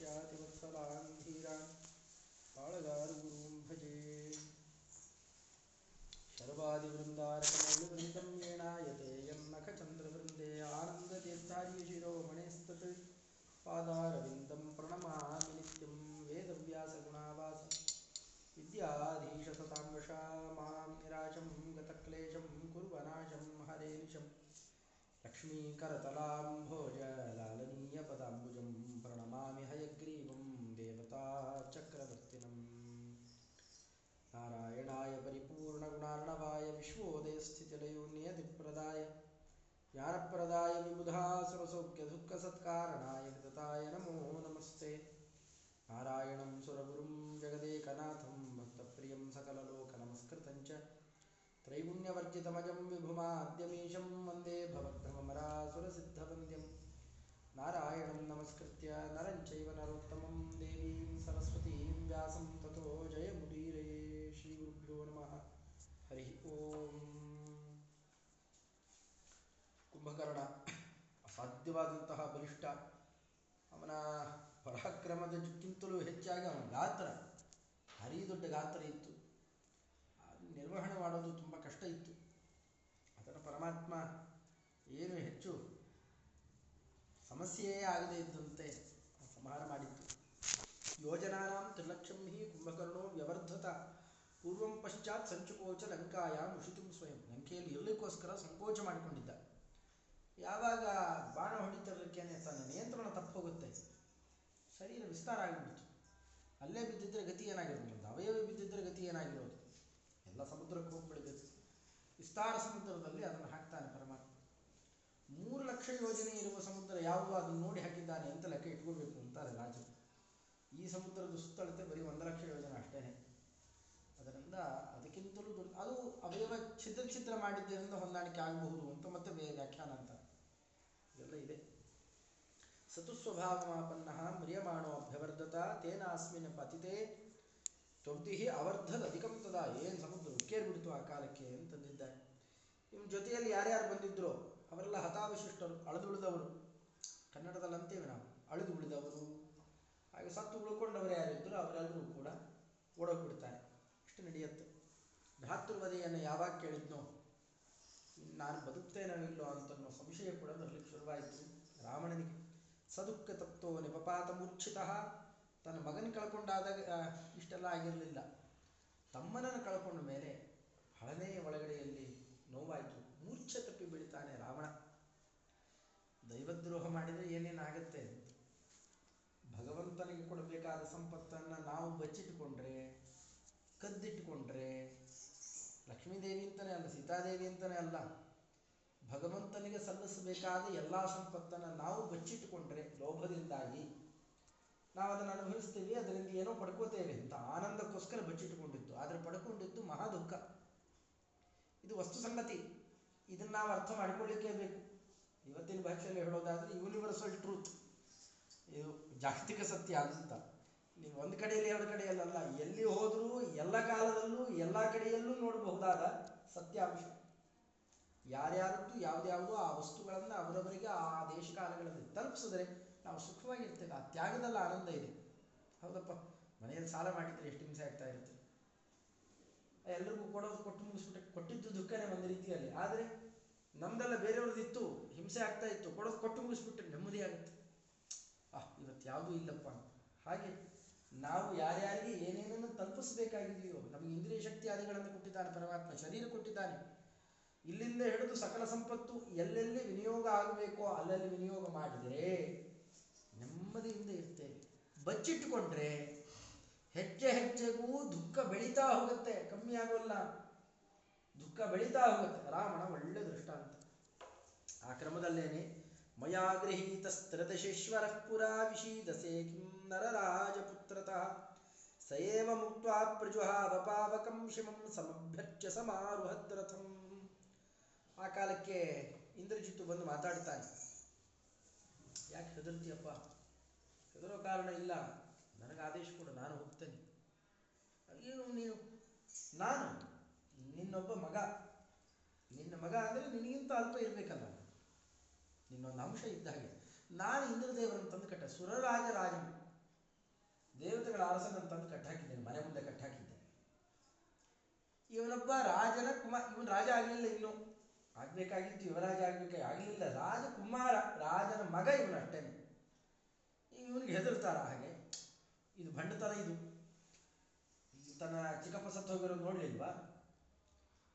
स्यादिवत्सलान् धीरान् पाळगारुगुरुं भजे। शर्वादिवृन्दारकमौलिवृन्दं येणायते यन्नखचन्द्रवृन्दे आनन्दतीर्थार्यशिरोमणेस्तत् पादारविन्दं प्रणमामि नित्यं वेदव्यासगुणावास। विद्याधीशसतां वशा माँ निराशं, गतक्लेशं, कुर्वनाशं, हरेनिशम्। लक्ष्मीकरतलाम्भोज लालनीयपदाम्बुजं प्रणमामि हयग्रीवं देवताचक्रवर्तिनम्। नारायणाय परिपूर्णगुणार्णवाय विश्वोदयस्थितिलयोन्यतिप्रदाय ज्ञानप्रदाय विबुधा सुरसौख्यदुःखसत्कारणाय हृदताय नमो नमस्ते। नारायणं सुरगुरुं जगदेकनाथं भक्तप्रियं सकललोकनमस्कृतं च। त्रैगुण्यवर्जितमजं विभुमाद्यमीशं वन्दे भवद्भ्रमरासुरसिद्धवन्द्यं नारायणं नमस्कृत्य नरं चैव नरोत्तमं देवीं सरस्वतीं व्यासं ततो जयमुदीरये श्रीगुरुभ्यो नमः हरिः ಓಂ ಕುಂಭಕರ್ಣ ಅಸಾಧ್ಯವಾದಂತಹ ಬಲಿಷ್ಠ ಅವನ ಪರಾಕ್ರಮದಕ್ಕಿಂತಲೂ ಹೆಚ್ಚಾಗಿ ಅವನ ಗಾತ್ರ ಭಾರೀ ದೊಡ್ಡ ಗಾತ್ರ ಇತ್ತು ಅದನ್ನು ನಿರ್ವಹಣೆ ಮಾಡೋದು ತುಂಬ ಕಷ್ಟ ಇತ್ತು ಅದನ್ನು ಪರಮಾತ್ಮ ಏನು ಹೆಚ್ಚು ಸಮಸ್ಯೆಯೇ ಆಗದೆ ಇದ್ದಂತೆ ಸಂಹಾರ ಮಾಡಿತ್ತು. ಯೋಜನಾನಾಂ ತ್ರಿಲಕ್ಷಂ ಹಿ ಕುಂಭಕರ್ಣೋ ವ್ಯವರ್ಧತ. ಪೂರ್ವಂ ಪಶ್ಚಾತ್ ಸಂಚುಕೋಚ ಲಂಕಾಯ ಉಷಿತು ಸ್ವಯಂ. ಲಂಕೆಯಲ್ಲಿ ಇರಲಿಕ್ಕೋಸ್ಕರ ಸಂಕೋಚ ಮಾಡಿಕೊಂಡಿದ್ದ. ಯಾವಾಗ ಬಾಣ ಹೊಡಿತಿರ್ಲಿಕ್ಕೇನೆ ತನ್ನ ನಿಯಂತ್ರಣ ತಪ್ಪೋಗುತ್ತೆ ಶರೀರ ವಿಸ್ತಾರ ಆಗಿಬಿಡ್ತು. ಅಲ್ಲೇ ಬಿದ್ದಿದ್ರೆ ಗತಿ ಏನಾಗಿರೋದು? ಅವಯವ ಬಿದ್ದಿದ್ರೆ ಗತಿ ಏನಾಗಿರೋದು? ಎಲ್ಲ ಸಮುದ್ರಕ್ಕೆ ಹೋಗ್ಬಿಡಬೇಕು. ವಿಸ್ತಾರ ಸಮುದ್ರದಲ್ಲಿ ಅದನ್ನು ಹಾಕ್ತಾನೆ ಪರಮಾತ್ಮ. ಮೂರು ಲಕ್ಷ ಯೋಜನೆ ಇರುವ ಸಮುದ್ರ ಯಾವುದು ಅದನ್ನು ನೋಡಿ ಹಾಕಿದ್ದಾನೆ ಅಂತ ಲೆಕ್ಕ ಇಟ್ಕೋಬೇಕು ಅಂತಾರೆ ರಾಜ ಈ ಸಮುದ್ರದ ಸುತ್ತಳತೆ ಬರೀ ಒಂದು ಲಕ್ಷ ಯೋಜನೆ ಅಷ್ಟೇ. ಅದರಿಂದ ಅದಕ್ಕಿಂತಲೂ ದೊಡ್ಡ ಅದು ಅವಯವ ಛಿದ್ರ ಛಿದ್ರ ಮಾಡಿದ್ದರಿಂದ ಹೊಂದಾಣಿಕೆ ಆಗಬಹುದು ಅಂತ ಮತ್ತೆ ವ್ಯಾಖ್ಯಾನ ಅಂತ. ಇದೆಲ್ಲ ಇದೆ. ಸತುಸ್ವಭಾವಮಾಪನ್ನ ಮ್ರಿಯಮಾಣೋ ಅಭ್ಯವರ್ಧತ ತೇನ ಅಸ್ಮಿನ ಪತಿತೆ ತೊಬ್ದಿಹಿ ಅವರ್ಧದ ಅಧಿಕಂ ತದ ಏನು ಸಮುದ್ರ ಉಕ್ಕೇರ್ಬಿಡ್ತು ಆ ಕಾಲಕ್ಕೆ ಅಂತಂದಿದ್ದಾರೆ. ನಿಮ್ಮ ಜೊತೆಯಲ್ಲಿ ಯಾರ್ಯಾರು ಬಂದಿದ್ರು ಅವರೆಲ್ಲ ಹತಾವಶಿಷ್ಟರು ಅಳೆದುಳಿದವರು ಕನ್ನಡದಲ್ಲಿ ಅಂತೇವೆ ನಾವು, ಅಳಿದು ಉಳಿದವರು. ಹಾಗೆ ಸತ್ತು ಉಳ್ಕೊಂಡವರು ಯಾರಿದ್ರು ಅವರೆಲ್ಲರೂ ಕೂಡ ಓಡೋಗ್ಬಿಡ್ತಾರೆ. ಇಷ್ಟು ನಡೆಯುತ್ತೆ. ಭ್ರಾತೃವಧೆಯನ್ನು ಯಾವಾಗ ಕೇಳಿದ್ನೋ ನಾನು ಬದುಕ್ತೇನೋ ಇಲ್ಲೋ ಅಂತನ್ನೋ ಸಂಶಯ ಕೂಡ ಬರಲಿಕ್ಕೆ ಶುರುವಾಯಿತು ರಾವಣನಿಗೆ. ಸದುಕ್ಕ ತಪ್ತೋ ನಿಪಪಾತ ಮೂರ್ಛಿತ. ತನ್ನ ಮಗನ ಕಳ್ಕೊಂಡಾದಾಗ ಇಷ್ಟೆಲ್ಲ ಆಗಿರಲಿಲ್ಲ. ತಮ್ಮನನ್ನು ಕಳ್ಕೊಂಡ ಮೇಲೆ ಹಳನೇ ಒಳಗಡೆಯಲ್ಲಿ ನೋವಾಯಿತು. ಮೂರ್ಛೆ ತಪ್ಪಿ ಬೀಳ್ತಾನೆ ರಾವಣ. ದೈವದ್ರೋಹ ಮಾಡಿದರೆ ಏನೇನಾಗತ್ತೆ ಭಗವಂತನಿಗೆ ಕೊಡಬೇಕಾದ ಸಂಪತ್ತನ್ನು ನಾವು ಬಚ್ಚಿಟ್ಟುಕೊಂಡ್ರೆ ಕದ್ದಿಟ್ಟುಕೊಂಡ್ರೆ ಲಕ್ಷ್ಮೀದೇವಿ ಅಂತಲೇ ಅಲ್ಲ, ಸೀತಾದೇವಿ ಅಂತಲೇ ಅಲ್ಲ, ಭಗವಂತನಿಗೆ ಸಲ್ಲಿಸಬೇಕಾದ ಎಲ್ಲ ಸಂಪತ್ತನ್ನು ನಾವು ಬಚ್ಚಿಟ್ಟುಕೊಂಡ್ರೆ ಲೋಭದಿಂದಾಗಿ ನಾವು ಅದನ್ನು ಅನುಭವಿಸ್ತೀವಿ, ಅದರಿಂದ ಏನೋ ಪಡ್ಕೋತೇವೆ ಅಂತ ಆನಂದಕ್ಕೋಸ್ಕರ ಬಚ್ಚಿಟ್ಕೊಂಡಿತ್ತು ಆದರೆ ಪಡ್ಕೊಂಡಿತ್ತು ಮಹಾ ದುಃಖ. ಇದು ವಸ್ತು ಸಂಗತಿ. ಇದನ್ನು ನಾವು ಅರ್ಥ ಮಾಡಿಕೊಳ್ಳಿಕ್ಕೆ ಬೇಕು. ಇವತ್ತಿನ ಭಾಷೆಯಲ್ಲಿ ಹೇಳೋದಾದ್ರೆ ಯೂನಿವರ್ಸಲ್ ಟ್ರೂತ್ ಇದು ಜಾಗತಿಕ ಸತ್ಯ ಅಂತ. ನೀವು ಒಂದು ಕಡೆಯಲ್ಲಿ ಎರಡು ಕಡೆಯಲ್ಲ ಎಲ್ಲಿ ಹೋದರೂ ಎಲ್ಲ ಕಾಲದಲ್ಲೂ ಎಲ್ಲ ಕಡೆಯಲ್ಲೂ ನೋಡಬಹುದಾದ ಸತ್ಯಾಂಶ. ಯಾರ್ಯಾರದ್ದು ಯಾವ್ದ್ಯಾವುದೋ ಆ ವಸ್ತುಗಳನ್ನು ಅವರವರಿಗೆ ಆ ದೇಶ ಕಾಲಗಳಲ್ಲಿ ತಲುಪಿಸಿದ್ರೆ ನಾವು ಸುಖವಾಗಿರ್ತೇವೆ. ಆ ತ್ಯಾಗದಲ್ಲಿ ಆನಂದ ಇದೆ. ಹೌದಪ್ಪ. ಮನೆಯಲ್ಲಿ ಸಾಲ ಮಾಡಿದ್ರೆ ಎಷ್ಟು ಹಿಂಸೆ ಆಗ್ತಾ ಇರುತ್ತೆ. ಎಲ್ರಿಗೂ ಕೊಡೋದು ಕೊಟ್ಟು ಮುಗಿಸ್ಬಿಟ್ಟೆ ಕೊಟ್ಟಿದ್ದು ದುಃಖನೇ ಒಂದು ರೀತಿಯಲ್ಲಿ. ಆದರೆ ನಮ್ದೆಲ್ಲ ಬೇರೆಯವ್ರದ್ದಿತ್ತು ಹಿಂಸೆ ಆಗ್ತಾ ಇತ್ತು ಕೊಡೋದು ಕೊಟ್ಟು ಮುಗಿಸ್ಬಿಟ್ರೆ ನೆಮ್ಮದಿ ಆಗುತ್ತೆ. ಆ ಇವತ್ತು ಯಾವುದೂ ಇಲ್ಲಪ್ಪ. ಹಾಗೆ ನಾವು ಯಾರ್ಯಾರಿಗೆ ಏನೇನನ್ನು ತಲುಪಿಸಬೇಕಾಗಿದೆಯೋ, ನಮಗೆ ಇಂದ್ರಿಯ ಶಕ್ತಿ ಆದಿಗಳನ್ನು ಕೊಟ್ಟಿದ್ದಾನೆ ಪರಮಾತ್ಮ, ಶರೀರ ಕೊಟ್ಟಿದ್ದಾನೆ, ಇಲ್ಲಿಂದ ಹಿಡಿದು ಸಕಲ ಸಂಪತ್ತು ಎಲ್ಲೆಲ್ಲಿ ವಿನಿಯೋಗ ಆಗಬೇಕೋ ಅಲ್ಲಲ್ಲಿ ವಿನಿಯೋಗ ಮಾಡಿದರೆ ನೆಮ್ಮದಿಯಿಂದ ಇರ್ತೇವೆ. ಬಚ್ಚಿಟ್ಟುಕೊಂಡ್ರೆ ಹೆಜ್ಜೆ ಹೆಜ್ಜೆಗೂ ದುಃಖ ಬೆಳೀತಾ ಹೋಗುತ್ತೆ, ಕಮ್ಮಿ ಆಗೋಲ್ಲ. ದುಃಖ ಬೆಳೀತಾ ಹೋಗುತ್ತೆ, ರಾವಣ ಒಳ್ಳೆ ದೃಷ್ಟಾಂತ. ಆ ಕ್ರಮದಲ್ಲೇನೆ, ಮಯಾ ಗೃಹೀತ ಸ್ತ್ರದಶೇಶ್ವರ ಪುರಾ ವಿಷೀದಸೆ ಕಿಂ ನರರಾಜಪುತ್ರತಃ ಸಯೇವ ಮುಕ್ತ್ವಾ ಪ್ರಜುಹಾವ ಶಿವಂ ಸಮಭ್ಯರ್ಚ್ಯ ಸಮಾರುಹದ್ರಥಂ ಆ ಕಾಲಕ್ಕೆ ಇಂದ್ರಜಿತ್ತು ಬಂದು ಮಾತಾಡ್ತಾನೆ. ಯಾಕೆ ಹೆದರ್ತೀಯಪ್ಪ? ಹೆದರೋ ಕಾರಣ ಇಲ್ಲ. ಆದೇಶ ಕೊಡು, ನಾನು ಹೋಗ್ತೇನೆ. ಏನು ನೀನು, ನಾನು, ನಿನ್ನೊಬ್ಬ ಮಗ. ನಿನ್ನ ಮಗ ಅಂದರೆ ನಿನಗಿಂತ ಅಲ್ಪ ಇರಬೇಕಲ್ಲ. ನಿನ್ನೊಂದು ಅಂಶ ಇದ್ದ ಹಾಗೆ. ನಾನು ಇಂದ್ರದೇವರನ್ನು ತಂದು ಕಟ್ಟ, ಸುರರಾಜ ರಾಜನು. ಅರಸನನ್ನು ತಂದು ಕಟ್ಟಾಕಿದ್ದೇನೆ ಮನೆ ಮುಂದೆ ಕಟ್ಟಾಕಿದ್ದೆ ಇವನೊಬ್ಬ ರಾಜನ ಕುಮಾರ್ ಇವನು ರಾಜ ಆಗಲಿಲ್ಲ ಇನ್ನು. ಆಗ್ಬೇಕಾಗಿತ್ತು, ಯುವರಾಜ ಆಗ್ಬೇಕಾಗಿ ಆಗಲಿಲ್ಲ. ರಾಜಕುಮಾರ, ರಾಜನ ಮಗ ಇವನು ಅಷ್ಟೇನೆ. ಇವನಿಗೆ ಹೆದರ್ತಾರ ಹಾಗೆ? ಇದು ಭಂಡತನ ಇದು. ತನ್ನ ಚಿಕ್ಕಪ್ಪ ಸತ್ತು ಹೋಗಿರೋದು ನೋಡ್ಲಿಲ್ವಾ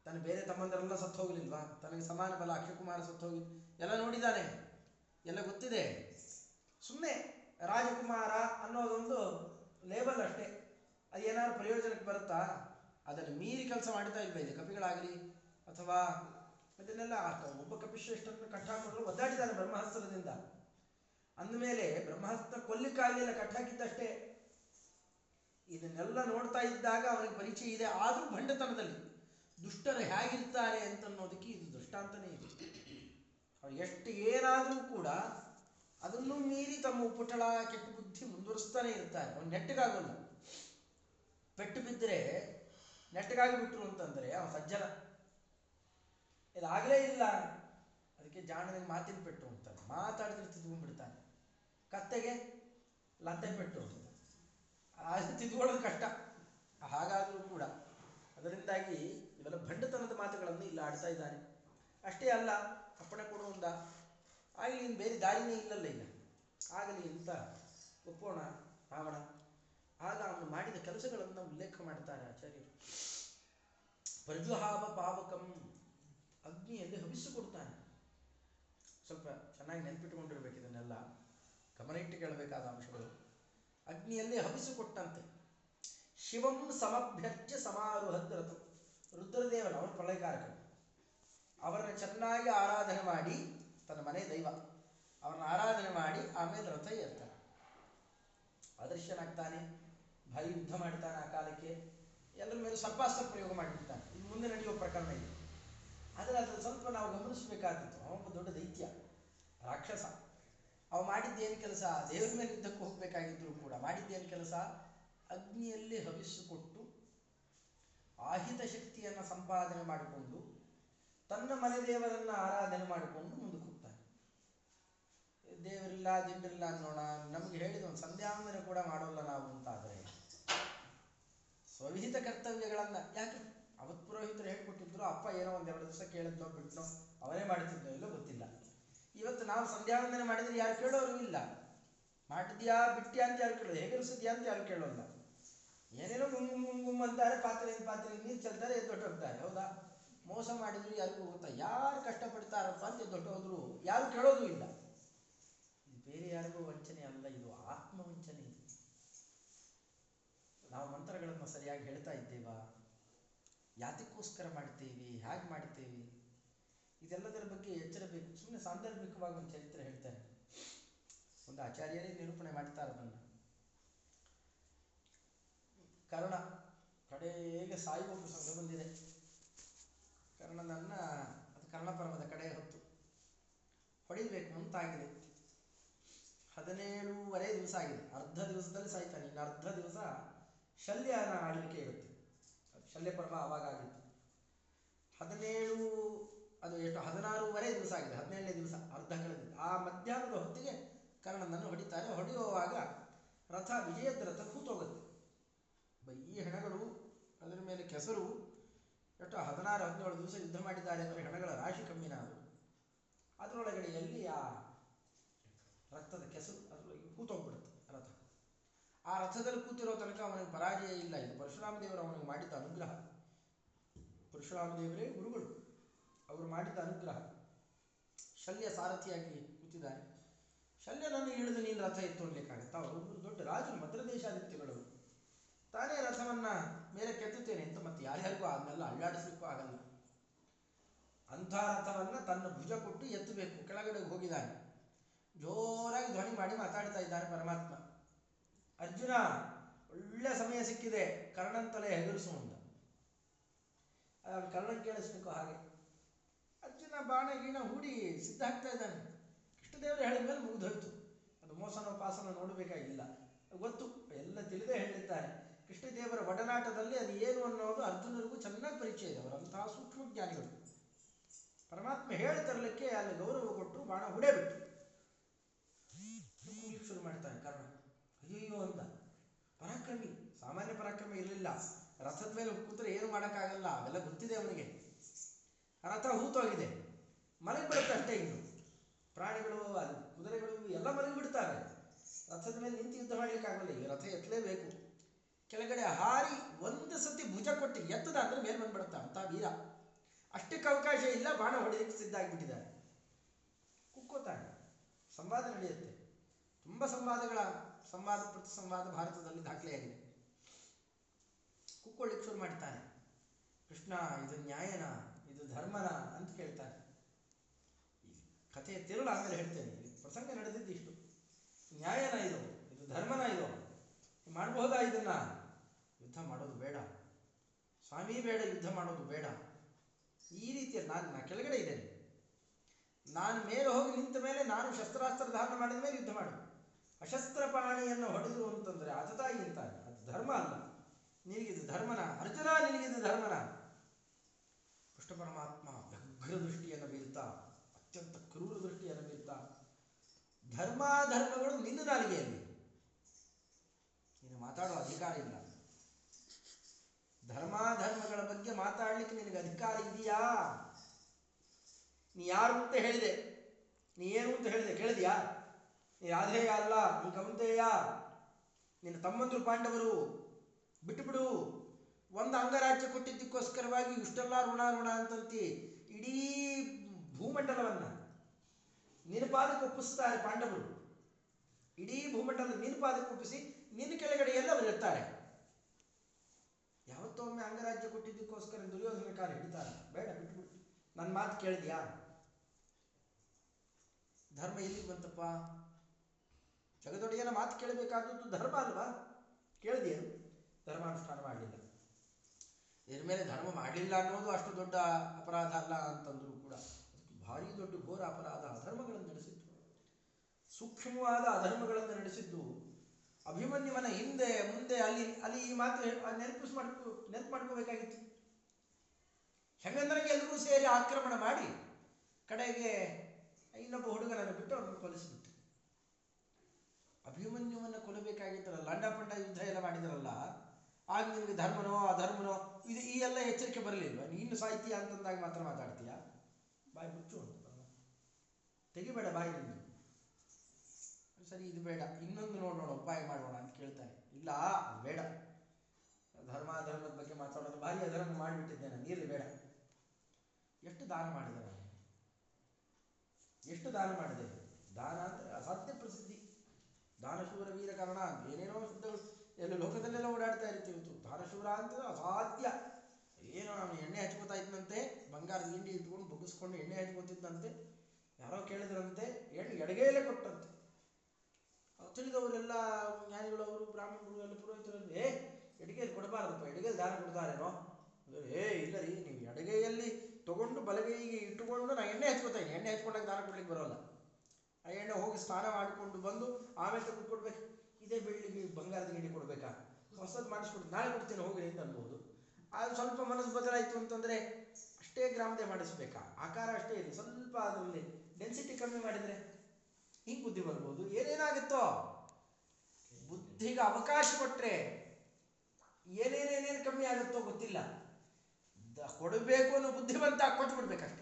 ತನ್ನ ಬೇರೆ ತಮ್ಮಂದರೆಲ್ಲ ಸತ್ತು ಹೋಗ್ಲಿಲ್ವಾ? ತನಗೆ ಸಮಾನ ಬಲ ಅಕ್ಷಯ್ ಕುಮಾರ ಸತ್ತು ಹೋಗಿ, ಎಲ್ಲ ನೋಡಿದ್ದಾನೆ. ಎಲ್ಲ ಗೊತ್ತಿದೆ. ಸುಮ್ಮನೆ ರಾಜಕುಮಾರ ಅನ್ನೋದೊಂದು ಲೇಬಲ್ ಅಷ್ಟೇ. ಅದು ಏನಾದ್ರು ಪ್ರಯೋಜನಕ್ಕೆ ಬರುತ್ತಾ? ಅದನ್ನು ಮೀರಿ ಕೆಲಸ ಮಾಡ್ತಾ ಇಲ್ವಾ ಇದೆ ಕಪಿಗಳಾಗಲಿ ಅಥವಾ ಅದನ್ನೆಲ್ಲ ಒಬ್ಬ ಕಪಿಶ್ರೇಷ್ಠರನ್ನು ಕಟ್ಟಾಕೊಂಡು ಒದ್ದಾಡಿದ್ದಾನೆ ಬ್ರಹ್ಮಹಸ್ತ್ರದಿಂದ. ಅಂದಮೇಲೆ ಬ್ರಹ್ಮಾಸ್ತ್ರ ಕೊಲ್ಲಿಕ್ಕಾಗಲಿಲ್ಲ ಕಟ್ಟಾಕಿದ್ದಷ್ಟೇ. ಇದನ್ನೆಲ್ಲ ನೋಡ್ತಾ ಇದ್ದಾಗ ಅವನಿಗೆ ಪರಿಚಯ ಇದೆ. ಆದರೂ ಭಂಡತನದಲ್ಲಿ ದುಷ್ಟರು ಹೇಗಿರ್ತಾರೆ ಅಂತನ್ನೋದಕ್ಕೆ ಇದು ದೃಷ್ಟಾಂತನೇ ಇದೆ. ಅವ್ರು ಎಷ್ಟು ಏನಾದರೂ ಕೂಡ ಅದನ್ನು ಮೀರಿ ತಮ್ಮ ಉಪಟಳ, ಕೆಟ್ಟ ಬುದ್ಧಿ ಮುಂದುವರಿಸ್ತಾನೆ ಇರ್ತಾರೆ. ಅವ್ನು ನೆಟ್ಟಗಾಗೋಲ್ಲ. ಪೆಟ್ಟು ಬಿದ್ದರೆ ನೆಟ್ಟಗಾಗಿ ಬಿಟ್ರು ಅಂತಂದರೆ ಅವನು ಸಜ್ಜನ. ಇದಾಗಲೇ ಇಲ್ಲ. ಅದಕ್ಕೆ ಜಾಣನಿಗೆ ಮಾತಿನ ಪೆಟ್ಟು ಅಂತಾನೆ ಮಾತಾಡಿದ್ರೆ ತಿದ್ಕೊಂಡ್ಬಿಡ್ತಾನೆ. ಕತ್ತೆಗೆ ಲತೆ ಪೆಟ್ಟು ಅದು ತಿದ್ಕೊಳ್ಳೋದು ಕಷ್ಟ ಹಾಗಾದರೂ ಕೂಡ ಅದರಿಂದಾಗಿ ಇವೆಲ್ಲ ಭಂಡತನದ ಮಾತುಗಳನ್ನು ಇಲ್ಲಿ ಆಡ್ತಾ ಇದ್ದಾನೆ ಅಷ್ಟೇ ಅಲ್ಲ, ಅಪ್ಪಣೆ ಕೊಡುವಂದ ಆಗಲಿ ಇನ್ನು ಬೇರೆ ದಾರಿನೇ ಇಲ್ಲಲ್ಲ ಈಗ. ಆಗಲಿ ಅಂತ ಒಪ್ಪೋಣ ರಾವಣ. ಆಗ ಅವನು ಮಾಡಿದ ಕೆಲಸಗಳನ್ನು ಉಲ್ಲೇಖ ಮಾಡ್ತಾರೆ ಆಚಾರ್ಯರು. ಪ್ರಜುಹಾವ ಪಾವಕಂ ಅಗ್ನಿಯಲ್ಲಿ ಹವಿಸಿಕೊಡ್ತಾನೆ ಸ್ವಲ್ಪ ಚೆನ್ನಾಗಿ ನೆನ್ಪಿಟ್ಕೊಂಡಿರ್ಬೇಕು ಇದನ್ನೆಲ್ಲ. ಗಮನ ಇಟ್ಟು ಕೇಳಬೇಕಾದ ಅಂಶಗಳು. ಅಗ್ನಿಯಲ್ಲಿ ಹವಿಸಿಕೊಟ್ಟಂತೆ ಶಿವಂ ಸಮಭ್ಯರ್ಚ್ಯ ಸಮಾರೋಹದ ರುದ್ರದೇವನ ಅವನ ಪ್ರಳಯಕಾರಕ ಅವರನ್ನು ಚೆನ್ನಾಗಿ ಆರಾಧನೆ ಮಾಡಿ ತನ್ನ ಮನೆ ದೈವ. ಅವರನ್ನ ಆರಾಧನೆ ಮಾಡಿ ಆಮೇಲೆ ರಥ ಏರ್ತಾನೆ. ಅದೃಶ್ಯನಾಗ್ತಾನೆ, ಭಾರಿ ಯುದ್ಧ ಮಾಡ್ತಾನೆ ಆ ಕಾಲಕ್ಕೆ. ಎಲ್ಲರ ಮೇಲೆ ಸರ್ಪಾಸ್ತ್ರ ಪ್ರಯೋಗ ಮಾಡಿಬಿಡ್ತಾನೆ ಇನ್ನು ಮುಂದೆ ನಡೆಯುವ ಪ್ರಕರಣ ಇದೆ. ಆದರೆ ಅದನ್ನು ಸ್ವಲ್ಪ ನಾವು ಗಮನಿಸಬೇಕಾದಿತ್ತು ಅವನೊಬ್ಬ ದೊಡ್ಡ ದೈತ್ಯ, ರಾಕ್ಷಸ. ಅವ ಮಾಡಿದ್ದೇನು ಕೆಲಸ? ದೇವರ ಮೇಲೆ ಯುದ್ಧಕ್ಕೆ ಹೋಗಬೇಕಾಗಿದ್ದರೂ ಕೂಡ ಮಾಡಿದ್ದೇನು ಕೆಲಸ? ಅಗ್ನಿಯಲ್ಲಿ ಹವಿಸಿಕೊಟ್ಟು ಆಹಿತ ಶಕ್ತಿಯನ್ನು ಸಂಪಾದನೆ ಮಾಡಿಕೊಂಡು ತನ್ನ ಮನೆ ದೇವರನ್ನ ಆರಾಧನೆ ಮಾಡಿಕೊಂಡು ಮುಂದಕ್ಕೆ ಹೋಗ್ತಾನೆ ದೇವರಿಲ್ಲ ದಿಂಡ್ರಿಲ್ಲ ಅನ್ನೋಣ ನಮ್ಗೆ ಹೇಳಿದ ಒಂದು ಸಂಧ್ಯಾವಂದನೆ ಕೂಡ ಮಾಡೋಲ್ಲ ನಾವು ಅಂತಾದರೆ ಸ್ವವಿಹಿತ ಕರ್ತವ್ಯಗಳನ್ನ ಯಾಕೆ ಅವತ್ ಪುರೋಹಿತರು ಹೇಳ್ಕೊಟ್ಟಿದ್ರು, ಅಪ್ಪ ಏನೋ ಒಂದೆರಡು ದಿವಸ ಕೇಳಿದ್ನೋ ಬಿಟ್ನೋ ಅವನೇ ಮಾಡ್ತಿದ್ನೋ ಇಲ್ಲೋ ಗೊತ್ತಿಲ್ಲ. ಇವತ್ತು ನಾವು ಸಂಧ್ಯಾವಂದನೆ ಮಾಡಿದ್ರೆ ಯಾರು ಕೇಳೋರು ಇಲ್ಲ. ಮಾಡಿದ್ಯಾ ಬಿಟ್ಟಿಯಾ ಅಂತ ಯಾರು ಕೇಳೋದು ಹೇಗಿರಿಸಿದ್ಯಾ ಅಂತ ಯಾರು ಕೇಳೋಲ್ಲ. ಏನೇನೋ ಗುಮ್ ಗುಮ್ ಅಂತಾರೆ, ಪಾತ್ರೆ ಪಾತ್ರೆ, ನೀರು ಚೆಲ್ತಾರೆ ಎದ್ದೊಟ್ಟು ಹೋಗ್ತಾರೆ ಹೌದಾ? ಮೋಸ ಮಾಡಿದ್ರು ಯಾರಿಗೂ ಗೊತ್ತಾ? ಯಾರು ಕಷ್ಟಪಡ್ತಾರಪ್ಪ ಅಂತ ದೊಡ್ಡವರು ಯಾರು ಕೇಳೋದು ಇಲ್ಲ. ಬೇರೆ ಯಾರಿಗೂ ವಂಚನೆ ಅಲ್ಲ, ಇದು ಆತ್ಮ ವಂಚನೆ ನಾವು ಮಂತ್ರಗಳನ್ನು ಸರಿಯಾಗಿ ಹೇಳ್ತಾ ಇದ್ದೇವಾ? ಯಾತಕ್ಕೋಸ್ಕರ ಮಾಡ್ತೀವಿ ಹೇಗೆ ಮಾಡ್ತೀವಿ? ಇದೆಲ್ಲದರ ಬಗ್ಗೆ ಎಚ್ಚರ ಬೇಕು ಸುಮ್ಮನೆ ಸಾಂದರ್ಭಿಕವಾಗಿ ಒಂದು ಚರಿತ್ರೆ ಹೇಳ್ತಾರೆ ಒಂದು ಆಚಾರ್ಯರೇ ನಿರೂಪಣೆ ಮಾಡ್ತಾರೆ ಅದನ್ನು. ಕರ್ಣ, ಕಡೆಗೆ ಸಾಯುವ ಪ್ರಸಂಗ ಬಂದಿದೆ. ಕರ್ಣನನ್ನ ಅದು ಕರ್ಣಪರ್ವದ ಕಡೆ ಹೊತ್ತು. ಹೊಡಿಬೇಕು ಅಂತಾಗಿದೆ ಹದಿನೇಳೂವರೆ ದಿವಸ ಆಗಿದೆ. ಅರ್ಧ ದಿವಸದಲ್ಲಿ ಸಾಯ್ತಾನೆ. ಇನ್ನು ಅರ್ಧ ದಿವಸ ಶಲ್ಯನ ಆಳ್ವಿಕೆ ಇರುತ್ತೆ. ಶಲ್ಯ ಪರ್ವ ಆವಾಗ ಆಗಿತ್ತು. ಹದಿನೇಳು, ಅದು ಎಷ್ಟು, ಹದಿನಾರೂವರೆ ದಿವಸ ಆಗಿದೆ. ಹದಿನೇಳನೇ ದಿವಸ, ಅರ್ಧ ಕಳೆದಿದೆ. ಆ ಮಧ್ಯಾಹ್ನದ ಹೊತ್ತಿಗೆ ಕರ್ಣನನ್ನು ಹೊಡಿತಾರೆ. ಹೊಡೆಯುವಾಗ ರಥ, ವಿಜಯದ ರಥ ಕೂತೋಗುತ್ತೆ. ಈ ಹೆಣಗಳು, ಅದರ ಮೇಲೆ ಕೆಸರು ಎಷ್ಟು ಹದಿನಾರು, ಹದಿನೇಳು ದಿವಸ ಯುದ್ಧ ಮಾಡಿದ್ದಾರೆ ಅಂದರೆ ಹೆಣಗಳ ರಾಶಿ ಕಮ್ಮಿನ ಅದು ಅದರೊಳಗಡೆಯಲ್ಲಿ ಆ ರಕ್ತದ ಕೆಸರು ಅದರೊಳಗೆ ಕೂತೋಗ್ಬಿಡುತ್ತೆ ರಥ. ಆ ರಥದಲ್ಲಿ ಕೂತಿರೋ ತನಕ ಅವನಿಗೆ ಪರಾಜಯ ಇಲ್ಲ. ಇದು ಪರಶುರಾಮ ದೇವರು ಅವನಿಗೆ ಮಾಡಿದ ಅನುಗ್ರಹ. ಪರಶುರಾಮ ದೇವರೇ ಗುರುಗಳು, ಅವರು ಮಾಡಿದ ಅನುಗ್ರಹ. ಶಲ್ಯ ಸಾರಥಿಯಾಗಿ ಕೂತಿದ್ದಾರೆ. ಶಲ್ಯನನ್ನು ಇಳಿದು ನೀನು ರಥ ಎತ್ತೊಳ್ಲಿಕ್ಕಾಗತ್ತಾ ಅವರು ದೊಡ್ಡ ರಾಜರು ಮದ್ರದೇಶಾದಿತ್ಯಗಳು ತಾನೇ ರಥವನ್ನ ಮೇಲೆ ಕೆತ್ತುತ್ತೇನೆ ಅಂತ ಮತ್ತೆ ಯಾರ್ಯಾರಿಗೂ ಅದನ್ನೆಲ್ಲ ಅಳ್ಳಾಡಿಸ್ಲಿಕ್ಕೂ ಆಗಲ್ಲ. ಅಂಥ ರಥವನ್ನ ತನ್ನ ಭುಜ ಕೊಟ್ಟು ಎತ್ತಬೇಕು. ಕೆಳಗಡೆ ಹೋಗಿದ್ದಾನೆ. ಜೋರಾಗಿ ಧ್ವನಿ ಮಾಡಿ ಮಾತಾಡ್ತಾ ಇದ್ದಾನೆ ಪರಮಾತ್ಮ. ಅರ್ಜುನ, ಒಳ್ಳೆ ಸಮಯ ಸಿಕ್ಕಿದೆ. ಕರ್ಣನ್ ತಲೆ ಹೆಗರಿಸು ಅಂತ. ಕರ್ಣನ್ ಕೇಳಿಸ್ಬೇಕು ಹಾಗೆ. ಅರ್ಜುನ ಬಾಣ ಗೀಣ ಹೂಡಿ ಸಿದ್ಧ ಆಗ್ತಾ ಇದ್ದಾನೆ. ಕೃಷ್ಣದೇವರು ಹೇಳಿದ ಮೇಲೆ ಮುಗಿದೋಯ್ತು. ಅದು ಮೋಸನೋ ಪಾಸನ ನೋಡಬೇಕಾಗಿಲ್ಲ. ಗೊತ್ತು. ಎಲ್ಲ ತಿಳಿದೇ ಹೇಳಿದ್ದಾರೆ. ದೇವರ ಒಡನಾಟದಲ್ಲಿ ಅದು ಏನು ಅನ್ನೋದು ಅರ್ಜುನರಿಗೂ ಚೆನ್ನಾಗಿ ಪರಿಚಯ ಇದೆ ಅವರು ಅವರಂತಹ ಸೂಕ್ಷ್ಮಜ್ಞಾನಿಗಳು. ಪರಮಾತ್ಮ ಹೇಳ್ತಿರಲಿಕ್ಕೆ ಅಲ್ಲಿ ಗೌರವ ಕೊಟ್ಟು ಬಾಣ ಹೊಡೆ ಬಿಟ್ಟು ಶುರು ಮಾಡ್ತಾನೆ ಕರ್ಣ. ಅಯ್ಯೋ ಅಂತ. ಪರಾಕ್ರಮಿ. ಸಾಮಾನ್ಯ ಪರಾಕ್ರಮ ಇರಲಿಲ್ಲ. ರಥದ ಮೇಲೆ ಕೂತ್ರೆ ಏನು ಮಾಡೋಕ್ಕಾಗಲ್ಲ. ಅವೆಲ್ಲ ಗೊತ್ತಿದೆ ಅವನಿಗೆ. ರಥ ಹೂತೋಗಿದೆ. ಮಲಗಿ ಬಿಡುತ್ತೆ ಅಷ್ಟೇ ಇನ್ನು. ಪ್ರಾಣಿಗಳು ಅಲ್ಲಿ ಕುದುರೆಗಳು ಎಲ್ಲ ಮಲಗಿ ಬಿಡ್ತಾರೆ ರಥದ ಮೇಲೆ ನಿಂತು ಯುದ್ಧ ಮಾಡಲಿಕ್ಕಾಗಲ್ಲ. ಈ ರಥ ಎತ್ತಲೇಬೇಕು. ಕೆಳಗಡೆ ಹಾರಿ ಒಂದು ಸತಿ ಭುಜ ಕೊಟ್ಟು ಎತ್ತದ ಅಂದ್ರೆ ಮೇಲೆ ಬಂದ್ಬಿಡುತ್ತೆ ಅಂತ ವೀರ. ಅಷ್ಟಕ್ಕೆ ಅವಕಾಶ ಇಲ್ಲ, ಬಾಣ ಹೊಡೆಯಕ್ಕೆ ಸಿದ್ಧ ಆಗಿಬಿಟ್ಟಿದ್ದಾರೆ. ಕುಕ್ಕೋತಾನೆ. ಸಂವಾದ ನಡೆಯುತ್ತೆ. ತುಂಬ ಸಂವಾದಗಳ ಸಂವಾದ ಪ್ರತಿ ಸಂವಾದ ಭಾರತದಲ್ಲಿ ದಾಖಲೆಯಾಗಿದೆ. ಕುಕ್ಕೊಳ್ಳಿಕ್ಕೆ ಶುರು ಮಾಡ್ತಾನೆ ಕೃಷ್ಣ, ಇದು ನ್ಯಾಯನ, ಇದು ಧರ್ಮನ ಅಂತ ಕೇಳ್ತಾನೆ ಕಥೆಯ ತಿರುಳು ಆಮೇಲೆ ಹೇಳ್ತೇನೆ. ಪ್ರಸಂಗ ನಡೆದಿದ್ದು ಇಷ್ಟು. ನ್ಯಾಯನ ಇದು ಇದು ಧರ್ಮನ ಇದು. ಮಾಡಬಹುದಾ ಇದನ್ನ? ಯುದ್ಧ ಮಾಡೋದು ಬೇಡ. ಸ್ವಾಮಿ, ಬೇಡ, ಯುದ್ಧ ಮಾಡೋದು ಬೇಡ. ಈ ರೀತಿಯ ನಾನು, ನಾ ಕೆಳಗಡೆ ಇದ್ದೇನೆ. ನಾನು ಮೇಲೆ ಹೋಗಿ ನಿಂತ ಮೇಲೆ ನಾನು ಶಸ್ತ್ರಾಸ್ತ್ರ ಧಾರಣ ಮಾಡಿದ ಮೇಲೆ ಯುದ್ಧ ಮಾಡು. ಅಶಸ್ತ್ರ ಪಾಣಿಯನ್ನು ಹೊಡೆದು ಅಂತಂದ್ರೆ ಅತತಾಯಿ ಅಂತಾರೆ ಅದು ಧರ್ಮ ಅಲ್ಲ. ನಿನಗಿದು ಧರ್ಮನ, ಅರ್ಜುನ ನಿನಗಿದು ಧರ್ಮನ. ಕೃಷ್ಣ ಪರಮಾತ್ಮ ವ್ಯಗ್ರ ದೃಷ್ಟಿಯನ್ನು ಬೀರ್ತಾ ಅತ್ಯಂತ ಕ್ರೂರ ದೃಷ್ಟಿಯನ್ನು ಬೀರ್ತಾ ಧರ್ಮಾಧರ್ಮಗಳು ನಿನ್ನ ನಾಲಿಗೆಯಲ್ಲಿ. ಮಾತಾಡೋ ಅಧಿಕಾರ ಇಲ್ಲ. ಧರ್ಮಾಧರ್ಮಗಳ ಬಗ್ಗೆ ಮಾತಾಡ್ಲಿಕ್ಕೆ ನಿನಗೆ ಅಧಿಕಾರ ಇದೆಯಾ? ನೀ ಯಾರು ಅಂತ ಹೇಳಿದೆ. ನೀ ಏನು ಅಂತ ಹೇಳಿದೆ ಕೇಳಿದ್ಯಾ? ನೀ ರಾಧೇಯ ಅಲ್ಲ, ನೀ ಕವಂತೆಯ. ನಿನ್ನ ತಮ್ಮಂದ್ರು ಪಾಂಡವರು, ಬಿಟ್ಟುಬಿಡು. ಒಂದು ಅಂಗರಾಜ್ಯ ಕೊಟ್ಟಿದ್ದಕ್ಕೋಸ್ಕರವಾಗಿ ಇಷ್ಟೆಲ್ಲ ಋಣ ಋಣ ಅಂತಂತಿ ಇಡೀ ಭೂಮಂಡಲವನ್ನ ನಿನ್ನ ಪಾದಕ್ಕೆ ಒಪ್ಪಿಸ್ತಾರೆ ಪಾಂಡವರು. ಇಡೀ ಭೂಮಂಡಲ ನಿನ್ನ ಪಾದಕ್ಕೆ ಒಪ್ಪಿಸಿ ನಿನ್ನ ಕೆಳಗಡೆ ಎಲ್ಲ ಅವರು ಇರ್ತಾರೆ. ಯಾವತ್ತೊಮ್ಮೆ ಅಂಗರಾಜ್ಯ ಕೊಟ್ಟಿದ್ದಕ್ಕೋಸ್ಕರ ದುರ್ಯೋಧನ ಕಾಲ ಹಿಡಿತಾರೆ. ಬೇಡ ಬಿಟ್ಬಿಟ್ಟು ನನ್ನ ಮಾತು ಕೇಳಿದ್ಯಾ? ಧರ್ಮ ಎಲ್ಲಿಗೆ ಬಂತಪ್ಪ? ಜಗದೊಡೆಯನ ಮಾತು ಕೇಳಬೇಕಾದದ್ದು ಧರ್ಮ ಅಲ್ವಾ? ಧರ್ಮ ಧರ್ಮಾನುಷ್ಠಾನ ಮಾಡಲಿಲ್ಲ. ಇದ್ರ ಮೇಲೆ ಧರ್ಮ ಮಾಡಲಿಲ್ಲ ಅನ್ನೋದು ಅಷ್ಟು ದೊಡ್ಡ ಅಪರಾಧ ಅಲ್ಲ ಅಂತಂದ್ರು ಕೂಡ. ಭಾರಿ ದೊಡ್ಡ ಘೋರ ಅಪರಾಧ ಅಧರ್ಮಗಳನ್ನು ನಡೆಸಿದ್ದು ಸೂಕ್ಷ್ಮವಾದ ಅಧರ್ಮಗಳನ್ನು ನಡೆಸಿದ್ದು ಅಭಿಮನ್ಯುವನ ಹಿಂದೆ, ಮುಂದೆ, ಅಲ್ಲಿ ಅಲ್ಲಿ ಈ ಮಾತು ನೆನಪು ಮಾಡ್ಕೊ ನೆನಪು ಮಾಡ್ಕೋಬೇಕಾಗಿತ್ತು. ಹೆಂಗಂದ್ರಂಗೆ ಎಲ್ಲರೂ ಸೇರಿ ಆಕ್ರಮಣ ಮಾಡಿ ಕಡೆಗೆ ಇನ್ನೊಬ್ಬ ಹುಡುಗನನ್ನು ಬಿಟ್ಟು ಅವ್ರನ್ನು ಕೊಲಿಸಿಬಿಟ್ಟು ಅಭಿಮನ್ಯುವನ್ನು ಕೊಲ್ಲಬೇಕಾಗಿತ್ತಲ್ಲ ಲಂಡ ಪಂಡ ಯುದ್ಧ ಎಲ್ಲ ಮಾಡಿದ್ರಲ್ಲ, ಆಗ ನಿಮಗೆ ಧರ್ಮನೋ ಅಧರ್ಮನೋ ಇದು ಈ ಎಲ್ಲ ಎಚ್ಚರಿಕೆ ಬರಲಿಲ್ವ? ನೀನು ಸಾಹಿತ್ಯ ಅಂತಂದಾಗ ಮಾತ್ರ ಮಾತಾಡ್ತೀಯ? ಬಾಯಿ ಮುಚ್ಚು ಅಂತ ತೆಗಿಬೇಡ ಬಾಯಿ ನಿಂದು. ಸರಿ, ಇದು ಬೇಡ. ಇನ್ನೊಂದು ನೋಡೋಣ, ಉಪಾಯ ಮಾಡೋಣ ಅಂತ ಕೇಳ್ತಾನೆ ಇಲ್ಲ, ಅದು ಬೇಡ. ಧರ್ಮ ಧರ್ಮದ ಬಗ್ಗೆ ಮಾತಾಡೋದು ಭಾರಿ ಅಧರ್ಮ ಮಾಡಿಬಿಟ್ಟಿದ್ದೇನೆ. ನೀರು ಬೇಡ. ಎಷ್ಟು ದಾನ ಮಾಡಿದೆ ನಾನು ಎಷ್ಟು ದಾನ ಮಾಡಿದೆ ದಾನ ಅಂದರೆ ಅಸಾಧ್ಯ ಪ್ರಸಿದ್ಧಿ. ದಾನಶೂರ ವೀರ ಕರ್ಣ ಅಂತ ಏನೇನೋ ಶುದ್ಧಗಳು ಎಲ್ಲ ಲೋಕದಲ್ಲೆಲ್ಲ ಓಡಾಡ್ತಾ ಇರ್ತೀವಿ ದಾನಶೂರ ಅಂತ ಅಸಾಧ್ಯ. ಏನೋ ನಾನು ಎಣ್ಣೆ ಹಚ್ಕೋತಾ ಇದ್ದಂತೆ ಬಂಗಾರದ ಹಿಂಡಿ ಇಟ್ಕೊಂಡು ಬಗ್ಗಿಸ್ಕೊಂಡು ಎಣ್ಣೆ ಹಚ್ಕೊತಿದ್ದಂತೆ ಯಾರೋ ಕೇಳಿದ್ರಂತೆ ಎಣ್ಣೆ ಎಡಗೈಲೇ ಕೊಟ್ಟಂತೆ. ತಿಳಿದವರೆಲ್ಲ ಜ್ಞಾನಿಗಳು ಅವರು ಬ್ರಾಹ್ಮಣರು ಎಲ್ಲ ಪುರೋಹಿತರು ಏ ಎಡಗೈಲಿ ಕೊಡಬಾರದಪ್ಪ ಎಡಗೈಲಿ ದಾನ ಕೊಡ್ತಾರೇನೋ? ಏ ಇಲ್ಲ ರೀ ನೀವು ಎಡಗೈಯಲ್ಲಿ ತಗೊಂಡು ಬಲಗೈಗೆ ಇಟ್ಟುಕೊಂಡು ನಾ ಎಣ್ಣೆ ಹಚ್ಕೋತಾ ಇದ್ದೀನಿ ಎಣ್ಣೆ ಹಚ್ಕೊಂಡಾಗ ದಾನ ಕೊಡ್ಲಿಕ್ಕೆ ಬರೋಲ್ಲ. ಆ ಎಣ್ಣೆ ಹೋಗಿ ಸ್ನಾನ ಮಾಡಿಕೊಂಡು ಬಂದು ಆಮೇಲೆ ತಗೊಂಡು ಕೊಡ್ಬೇಕು. ಇದೇ ಬೆಳ್ಳಿಗೆ ಬಂಗಾರದ ಗಿಡಿ ಕೊಡಬೇಕಾ? ಹೊಸದು ಮಾಡಿಸ್ಕೊಡ್ತೀನಿ, ನಾಳೆ ಕೊಡ್ತೀನಿ ಹೋಗಿ ಅಂತ ಅನ್ಬೋದು. ಅದು ಸ್ವಲ್ಪ ಮನಸ್ಸು ಬದಲಾಯಿತು ಅಂತಂದ್ರೆ ಅಷ್ಟೇ ಗ್ರಾಮದೇ ಮಾಡಿಸ್ಬೇಕಾ? ಆಕಾರ ಅಷ್ಟೇ ಇದೆ. ಸ್ವಲ್ಪ ಅದರಲ್ಲಿ ಡೆನ್ಸಿಟಿ ಕಮ್ಮಿ ಮಾಡಿದ್ರೆ? ಹಿಂಗೆ ಬುದ್ಧಿ ಬರ್ಬೋದು. ಏನೇನಾಗುತ್ತೋ? ಬುದ್ಧಿಗೆ ಅವಕಾಶ ಕೊಟ್ರೆ ಏನೇನೇನೇನು ಕಮ್ಮಿ ಆಗುತ್ತೋ ಗೊತ್ತಿಲ್ಲ. ಕೊಡಬೇಕು ಅನ್ನೋ ಬುದ್ಧಿವಂತ ಕೊಟ್ಬಿಡ್ಬೇಕಷ್ಟೆ.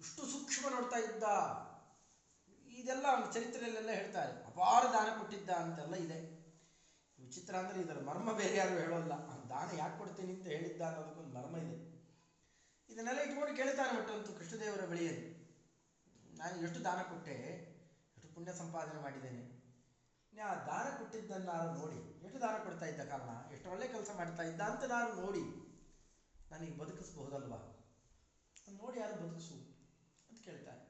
ಇಷ್ಟು ಸೂಕ್ಷ್ಮ ನೋಡ್ತಾ ಇದ್ದ ಇದೆಲ್ಲ ಚರಿತ್ರೆಯಲ್ಲೆಲ್ಲ ಹೇಳ್ತಾರೆ. ಅಪಾರ ದಾನ ಕೊಟ್ಟಿದ್ದ ಅಂತೆಲ್ಲ ಇದೆ. ವಿಚಿತ್ರ ಅಂದ್ರೆ ಇದರ ಮರ್ಮ ಬೇರೆ ಯಾರು ಹೇಳೋಲ್ಲ. ಆ ದಾನ ಯಾಕೆ ಕೊಡ್ತೀನಿ ಅಂತ ಹೇಳಿದ್ದ ಅನ್ನೋದಕ್ಕೊಂದು ಮರ್ಮ ಇದೆ. ಇದನ್ನೆಲ್ಲ ಇಟ್ಕೊಂಡು ಕೇಳ್ತಾನೆ ಒಟ್ಟಂತೂ ಕೃಷ್ಣದೇವರ ಬಳಿಯಲ್ಲಿ. ನಾನು ಎಷ್ಟು ದಾನ ಕೊಟ್ಟೆ, ಎಷ್ಟು ಪುಣ್ಯ ಸಂಪಾದನೆ ಮಾಡಿದ್ದೇನೆ. ಆ ದಾನ ಕೊಟ್ಟಿದ್ದನ್ನು ನಾನು ನೋಡಿ, ಎಷ್ಟು ದಾನ ಕೊಡ್ತಾ ಇದ್ದ ಕಾರಣ, ಎಷ್ಟು ಒಳ್ಳೆ ಕೆಲಸ ಮಾಡ್ತಾ ಇದ್ದ ಅಂತ ನಾನು ನೋಡಿ, ನನಗೆ ಬದುಕಿಸಬಹುದಲ್ವಾ? ನೋಡಿ ಯಾರು ಬದುಕಿಸು ಅಂತ ಕೇಳ್ತಾರೆ.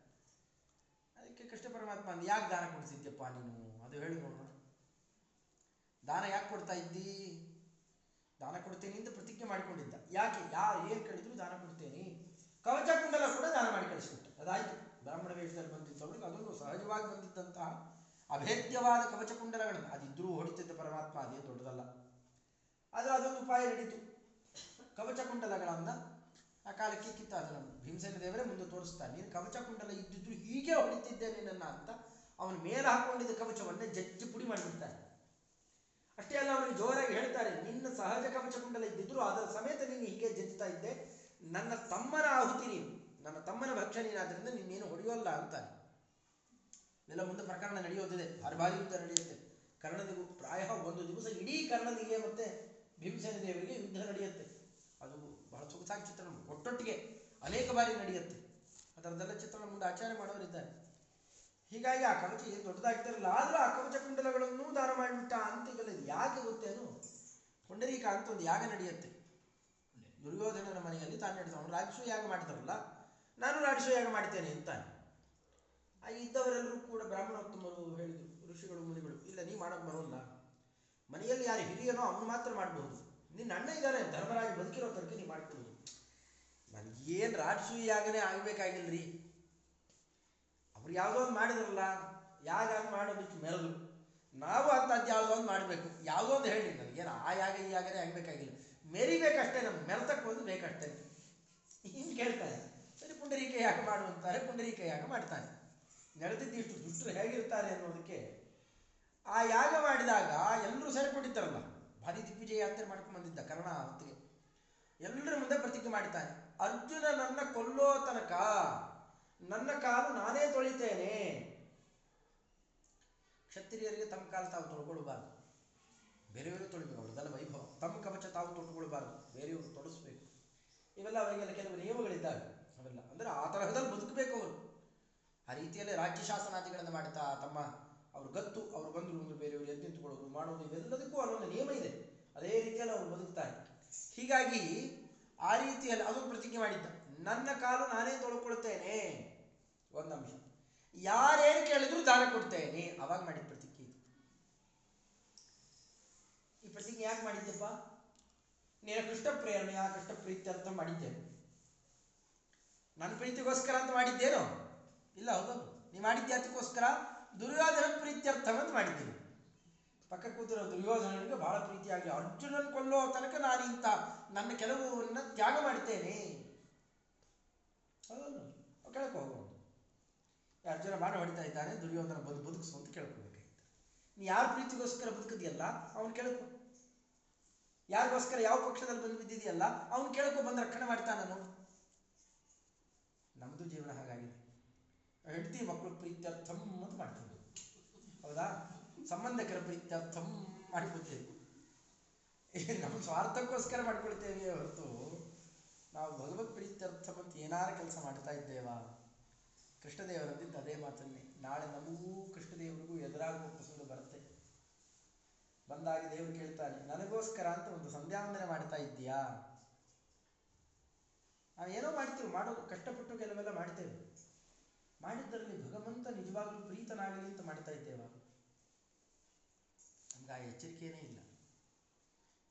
ಅದಕ್ಕೆ ಕೃಷ್ಣ ಪರಮಾತ್ಮ ಯಾಕೆ ದಾನ ಕೊಡಿಸಿದ್ದೆಪ್ಪ ನೀನು? ಅದು ಹೇಳಿ ನೋಡೋಣ. ದಾನ ಯಾಕೆ ಕೊಡ್ತಾ ಇದ್ದಿ? ದಾನ ಕೊಡ್ತೇನೆ ಅಂತ ಪ್ರತಿಜ್ಞೆ ಮಾಡಿಕೊಂಡಿದ್ದ. ಯಾಕೆ? ಯಾರು ಏನು ಕೇಳಿದ್ರು ದಾನ ಕೊಡ್ತೇನೆ. ಕವಚ ಕುಂಡಲ ಕೂಡ ದಾನ ಮಾಡಿ ಕಳಿಸ್ಬಿಟ್ಟ ಅದಾಯ್ತು. ಬ್ರಾಹ್ಮಣ ವೇಷದಲ್ಲಿ ಬಂದಿದ್ದವರಿಗೆ ಅದೊಂದು ಸಹಜವಾಗಿ ಬಂದಿದ್ದಂತಹ ಅಭೇದ್ಯವಾದ ಕವಚ ಕುಂಡಲಗಳನ್ನು. ಅದಿದ್ರೂ ಹೊಡಿತಿದ್ದ ಪರಮಾತ್ಮ ಅದೇ ದೊಡ್ಡದಲ್ಲ. ಆದರೆ ಅದೊಂದು ಉಪಾಯ ನಡೀತು ಕವಚಕುಂಡಲಗಳನ್ನು ಆ ಕಾಲಕ್ಕೆ ಕಿತ್ತ ಅದನ್ನು ಭೀಮಸೇನ ದೇವರೇ ಮುಂದೆ ತೋರಿಸ್ತಾನೆ ನೀನು ಕವಚಕುಂಡಲ ಇದ್ದಿದ್ರು ಹೀಗೆ ಹೊಡಿತಿದ್ದೆ ನನ್ನ ಅಂತ ಅವನ ಮೇಲೆ ಹಾಕೊಂಡಿದ್ದ ಕವಚವನ್ನೇ ಜಜ್ಜಿ ಪುಡಿ ಮಾಡಿಬಿಡ್ತಾನೆ. ಅಷ್ಟೇ ಅಲ್ಲ, ಅವನಿಗೆ ಜೋರಾಗಿ ಹೇಳ್ತಾರೆ, ನಿನ್ನ ಸಹಜ ಕವಚಕುಂಡಲ ಇದ್ದಿದ್ರು ಅದರ ಸಮೇತ ನೀನು ಹೀಗೆ ಜಜ್ತಾ ಇದ್ದೆ. ನನ್ನ ತಮ್ಮನ ಆಹುತಿ ನೀನು. ನನ್ನ ತಮ್ಮನ ಭಕ್ಷ ನೀನಾದ್ರಿಂದ ನಿನ್ನೇನು ಹೊಡೆಯೋಲ್ಲ ಅಂತಾನೆ. ಇದೆಲ್ಲ ಮುಂದೆ ಪ್ರಕರಣ ಭಾರಿ ಭಾರಿ ಯುದ್ಧ ನಡೆಯುತ್ತೆ. ಕರ್ಣನಿಗೂ ಪ್ರಾಯ ಒಂದು ದಿವಸ ಇಡೀ ಕರ್ಣನಿಗೆ ಮತ್ತೆ ಭೀಮಸೇನ ದೇವರಿಗೆ ಯುದ್ಧ ನಡೆಯುತ್ತೆ. ಅದು ಬಹಳ ಸೊಗಸಾಗಿ ಚಿತ್ರಣ ಒಟ್ಟೊಟ್ಟಿಗೆ ಅನೇಕ ಬಾರಿ ನಡೆಯುತ್ತೆ. ಅದರದೆಲ್ಲ ಚಿತ್ರಣ ಮುಂದೆ ಆಚಾರ್ಯ ಮಾಡೋರಿದ್ದಾರೆ. ಹೀಗಾಗಿ ಆ ಕವಚ ಏನು ದೊಡ್ಡದಾಗ್ತಿರಲ್ಲ, ಆದ್ರೂ ಆ ಕವಚ ಕುಂಡಲಗಳನ್ನು ದಾನ ಮಾಡಿಬಿಟ್ಟ ಅಂತ ಯಾಕೆ ಗೊತ್ತೇನು ಪುಂಡರೀಕ ಅಂತ ಒಂದು ಯಾಗ ನಡೆಯುತ್ತೆ. ದುರ್ಯೋಧನನ ಮನೆಯಲ್ಲಿ ತಾನು ನಡೆದ, ಅವನು ರಾಜಸೂ ಯಾಗ ಮಾಡ್ತಾರಲ್ಲ ನಾನು ರಾಜಸೂ ಯಾಗ ಮಾಡ್ತೇನೆ ಅಂತಾನೆ. ಆ ಇದ್ದವರೆಲ್ಲರೂ ಕೂಡ ಬ್ರಾಹ್ಮಣೋತ್ತಮರು ಹೇಳಿದರು, ಋಷಿಗಳು, ಮುನಿಗಳು, ಇಲ್ಲ, ನೀ ಮಾಡೋಕೆ ಬರೋಲ್ಲ ಮನೆಯಲ್ಲಿ ಯಾರು ಹಿರಿಯನೋ ಅವನು ಮಾತ್ರ ಮಾಡಬಹುದು ನಿನ್ನ ಅಣ್ಣ ಇದ್ದಾನೆ ಧರ್ಮರಾಜ ಬದುಕಿರೋ ತನಕ ನೀ ಮಾಡ್ಕೊಡುದು ನನಗೇನು ರಾಜಸೂಯ ಯಾಗನೇ ಆಗ್ಬೇಕಾಗಿಲ್ರಿ. ಅವ್ರು ಯಾವುದೋ ಒಂದು ಮಾಡಿದ್ರಲ್ಲ, ಯಾಗ ಮಾಡೋದಕ್ಕೆ ಮೆರೆದು ನಾವು ಅಂಥದ್ದು ಯಾವುದೋ ಒಂದು ಮಾಡಬೇಕು. ಯಾವುದೋ ಒಂದು ಹೇಳಿ, ನನಗೇನು ಆ ಯಾಗ, ಈ ಯಾಗನೇ ಆಗಬೇಕಾಗಿಲ್ಲ. ಮೆರಿಬೇಕಷ್ಟೇ, ನಮ್ಗೆ ಮೆರೆತಕ್ಕೆ ಒಂದು ಬೇಕಷ್ಟೇ. ಹಿಂಗೆ ಕೇಳ್ತಾರೆ ಪುಂಡರೀಕ ಯಾಗ ಮಾಡುವಂತಾರೆ ಪುಂಡರೀಕ ಯಾಗ ಮಾಡ್ತಾನೆ. ನಡೆದಿದ್ದಿಷ್ಟು ದುಷ್ಟರು ಹೇಗಿರ್ತಾರೆ ಅನ್ನೋದಕ್ಕೆ ಆ ಯಾಗ ಮಾಡಿದಾಗ ಎಲ್ಲರೂ ಸೇರಿಕೊಂಡಿದ್ದಾರಲ್ಲ ಭಾರಿ ದಿಗ್ವಿಜಯ ಯಾತ್ರೆ ಮಾಡ್ಕೊಂಡು ಬಂದಿದ್ದ ಕರ್ಣ ಹೊತ್ತಿಗೆ ಎಲ್ಲರ ಮುಂದೆ ಪ್ರತಿಜ್ಞೆ ಮಾಡಿದ್ದಾನೆ, ಅರ್ಜುನ, ನನ್ನ ಕೊಲ್ಲೋ ತನಕ, ನನ್ನ ಕಾಲು ನಾನೇ ತೊಳಿತೇನೆ. ಕ್ಷತ್ರಿಯರಿಗೆ ತಮ್ಮ ಕಾಲು ತಾವು ತೊಳ್ಕೊಳ್ಬಾರ್ದು. ಬೇರೆಯವರು ತೊಳಿಬೇಕು, ಅವ್ರದ್ದೆಲ್ಲ ವೈಭವ. ತಮ್ಮ ಕವಚ ತಾವು ತೊಟ್ಕೊಳ್ಬಾರ್ದು ಬೇರೆಯವರು ತೊಡಸ್ಬೇಕು. ಇವೆಲ್ಲ ಅವರಿಗೆಲ್ಲ ಕೆಲವು ನಿಯಮಗಳಿದ್ದಾವೆ. ಅಂದ್ರೆ ಆ ತರಹದಲ್ಲಿ ಬದುಕಬೇಕು ಅವರು. ಆ ರೀತಿಯಲ್ಲಿ ರಾಜ್ಯ ಶಾಸನಾದಿಗಳನ್ನು ಮಾಡ್ತಾ ತಮ್ಮ ಅವರು ಗತ್ತು, ಅವ್ರು ಬಂದರು ಒಂದು ಬೇರೆಯವರು ಎದ್ದು ನಿಂತ್ಕೊಳ್ಳೋದು ಮಾಡೋದು ಇವೆಲ್ಲದಕ್ಕೂ ಅಲ್ಲೊಂದು ನಿಯಮ ಇದೆ. ಅದೇ ರೀತಿಯಲ್ಲಿ ಅವರು ಬದುಕ್ತಾರೆ. ಹೀಗಾಗಿ ಆ ರೀತಿಯಲ್ಲಿ ಅದೊಂದು ಪ್ರತಿಜ್ಞೆ ಮಾಡಿದ್ದ. ನನ್ನ ಕಾಲು ನಾನೇ ತೊಳ್ಕೊಳ್ತೇನೆ. ಒಂದು ಅಂಶ ಯಾರೇನು ಕೇಳಿದ್ರು ದಾನ ಕೊಡ್ತೇನೆ. ಅವಾಗ ಮಾಡಿದ ಪ್ರತಿಜ್ಞೆ ಈ ಪ್ರತಿಜ್ಞೆ ಯಾಕೆ ಮಾಡಿದ್ದೆಪ್ಪ? ನೀನು ಕೃಷ್ಣ ಪ್ರೇರಣೆ ಆ ಕೃಷ್ಣ ಪ್ರೀತ್ಯರ್ಥ ಮಾಡಿದ್ದೇನೆ ನನ್ನ ಪ್ರೀತಿಗೋಸ್ಕರ ಅಂತ ಮಾಡಿದ್ದೇನು? ಇಲ್ಲ, ಹೌದೌದು. ನೀ ಮಾಡಿದ್ದೆ ಅದಕ್ಕೋಸ್ಕರ ದುರ್ಯೋಧನ ಪ್ರೀತ್ಯರ್ಥ ಅಂತ ಮಾಡಿದ್ದೀನಿ ಪಕ್ಕ ಕೂತಿರೋ ದುರ್ಯೋಧನನಿಗೆ ಬಹಳ ಪ್ರೀತಿಯಾಗಿ, ಅರ್ಜುನನ್ ಕೊಲ್ಲೋ ತನಕ ನಾನು ಇಂಥ ನನ್ನ ಕೆಲವನ್ನ ತ್ಯಾಗ ಮಾಡ್ತೇನೆ. ಹೌದೌದು. ಕೇಳ್ಕೊ ಹೋಗೋದು ಅರ್ಜುನ ಬಾಣ ಹೊಡಿತಾ ಇದ್ದಾನೆ, ದುರ್ಯೋಧನ ಬದು, ಬದುಕಿಸು ಅಂತ ಕೇಳ್ಕೊಬೇಕಾಯ್ತು ನೀ ಯಾರ ಪ್ರೀತಿಗೋಸ್ಕರ ಬದುಕಿದೆಯಲ್ಲ? ಅವನು ಕೇಳ್ಕೊ. ಯಾರಿಗೋಸ್ಕರ ಯಾವ ಪಕ್ಷದಲ್ಲಿ ಬಂದು ಬಿದ್ದಿದೆಯಲ್ಲ? ಅವನು ಕೇಳ್ಕೊ ಬಂದು ರಕ್ಷಣೆ ಮಾಡ್ತಾನ ನೋಡು ನಮ್ಮದು ಜೀವನ ಹಾಗಾಗಿದೆ ಹೆಂಡತಿ ಮಕ್ಕಳ ಪ್ರೀತ್ಯರ್ಥಂ ಅಂತ ಮಾಡ್ತೀವಿ. ಹೌದಾ? ಸಂಬಂಧಕರ ಪ್ರೀತ್ಯರ್ಥಂ ಮಾಡ್ಕೊಳ್ತೇವೆ ನಮ್ಮ ಸ್ವಾರ್ಥಕ್ಕೋಸ್ಕರ ಮಾಡ್ಕೊಳ್ತೇವೆ ಹೊರತು ನಾವು ಭಗವತ್ ಪ್ರೀತ್ಯರ್ಥ ಅಂತ ಏನಾರ ಕೆಲಸ ಮಾಡ್ತಾ ಇದ್ದೇವಾ? ಕೃಷ್ಣದೇವರಂತಿದ್ದ ಅದೇ ಮಾತನ್ನೇ. ನಾಳೆ ನಮಗೂ ಕೃಷ್ಣದೇವರಿಗೂ ಎದುರಾಗುವ ಪ್ರಸಂಗ ಬರುತ್ತೆ. ಬಂದಾಗ ದೇವರು ಕೇಳ್ತಾನೆ, ನನಗೋಸ್ಕರ ಅಂತ ಒಂದು ಸಂಧ್ಯಾವಂದನೆ ಮಾಡ್ತಾ ಇದ್ದೀಯಾ? ನಾವೇನೋ ಮಾಡ್ತೀವಿ, ಮಾಡೋದು ಕಷ್ಟಪಟ್ಟು ಕೆಲವೆಲ್ಲ ಮಾಡ್ತೇವೆ. ಮಾಡಿದ್ದರಲ್ಲಿ ಭಗವಂತ ನಿಜವಾಗ್ಲೂ ಪ್ರೀತನಾಗಲಿ ಅಂತ ಮಾಡ್ತಾ ಇದ್ದೇವಾ? ನಮ್ಗೆ ಆ ಎಚ್ಚರಿಕೆಯೇ ಇಲ್ಲ.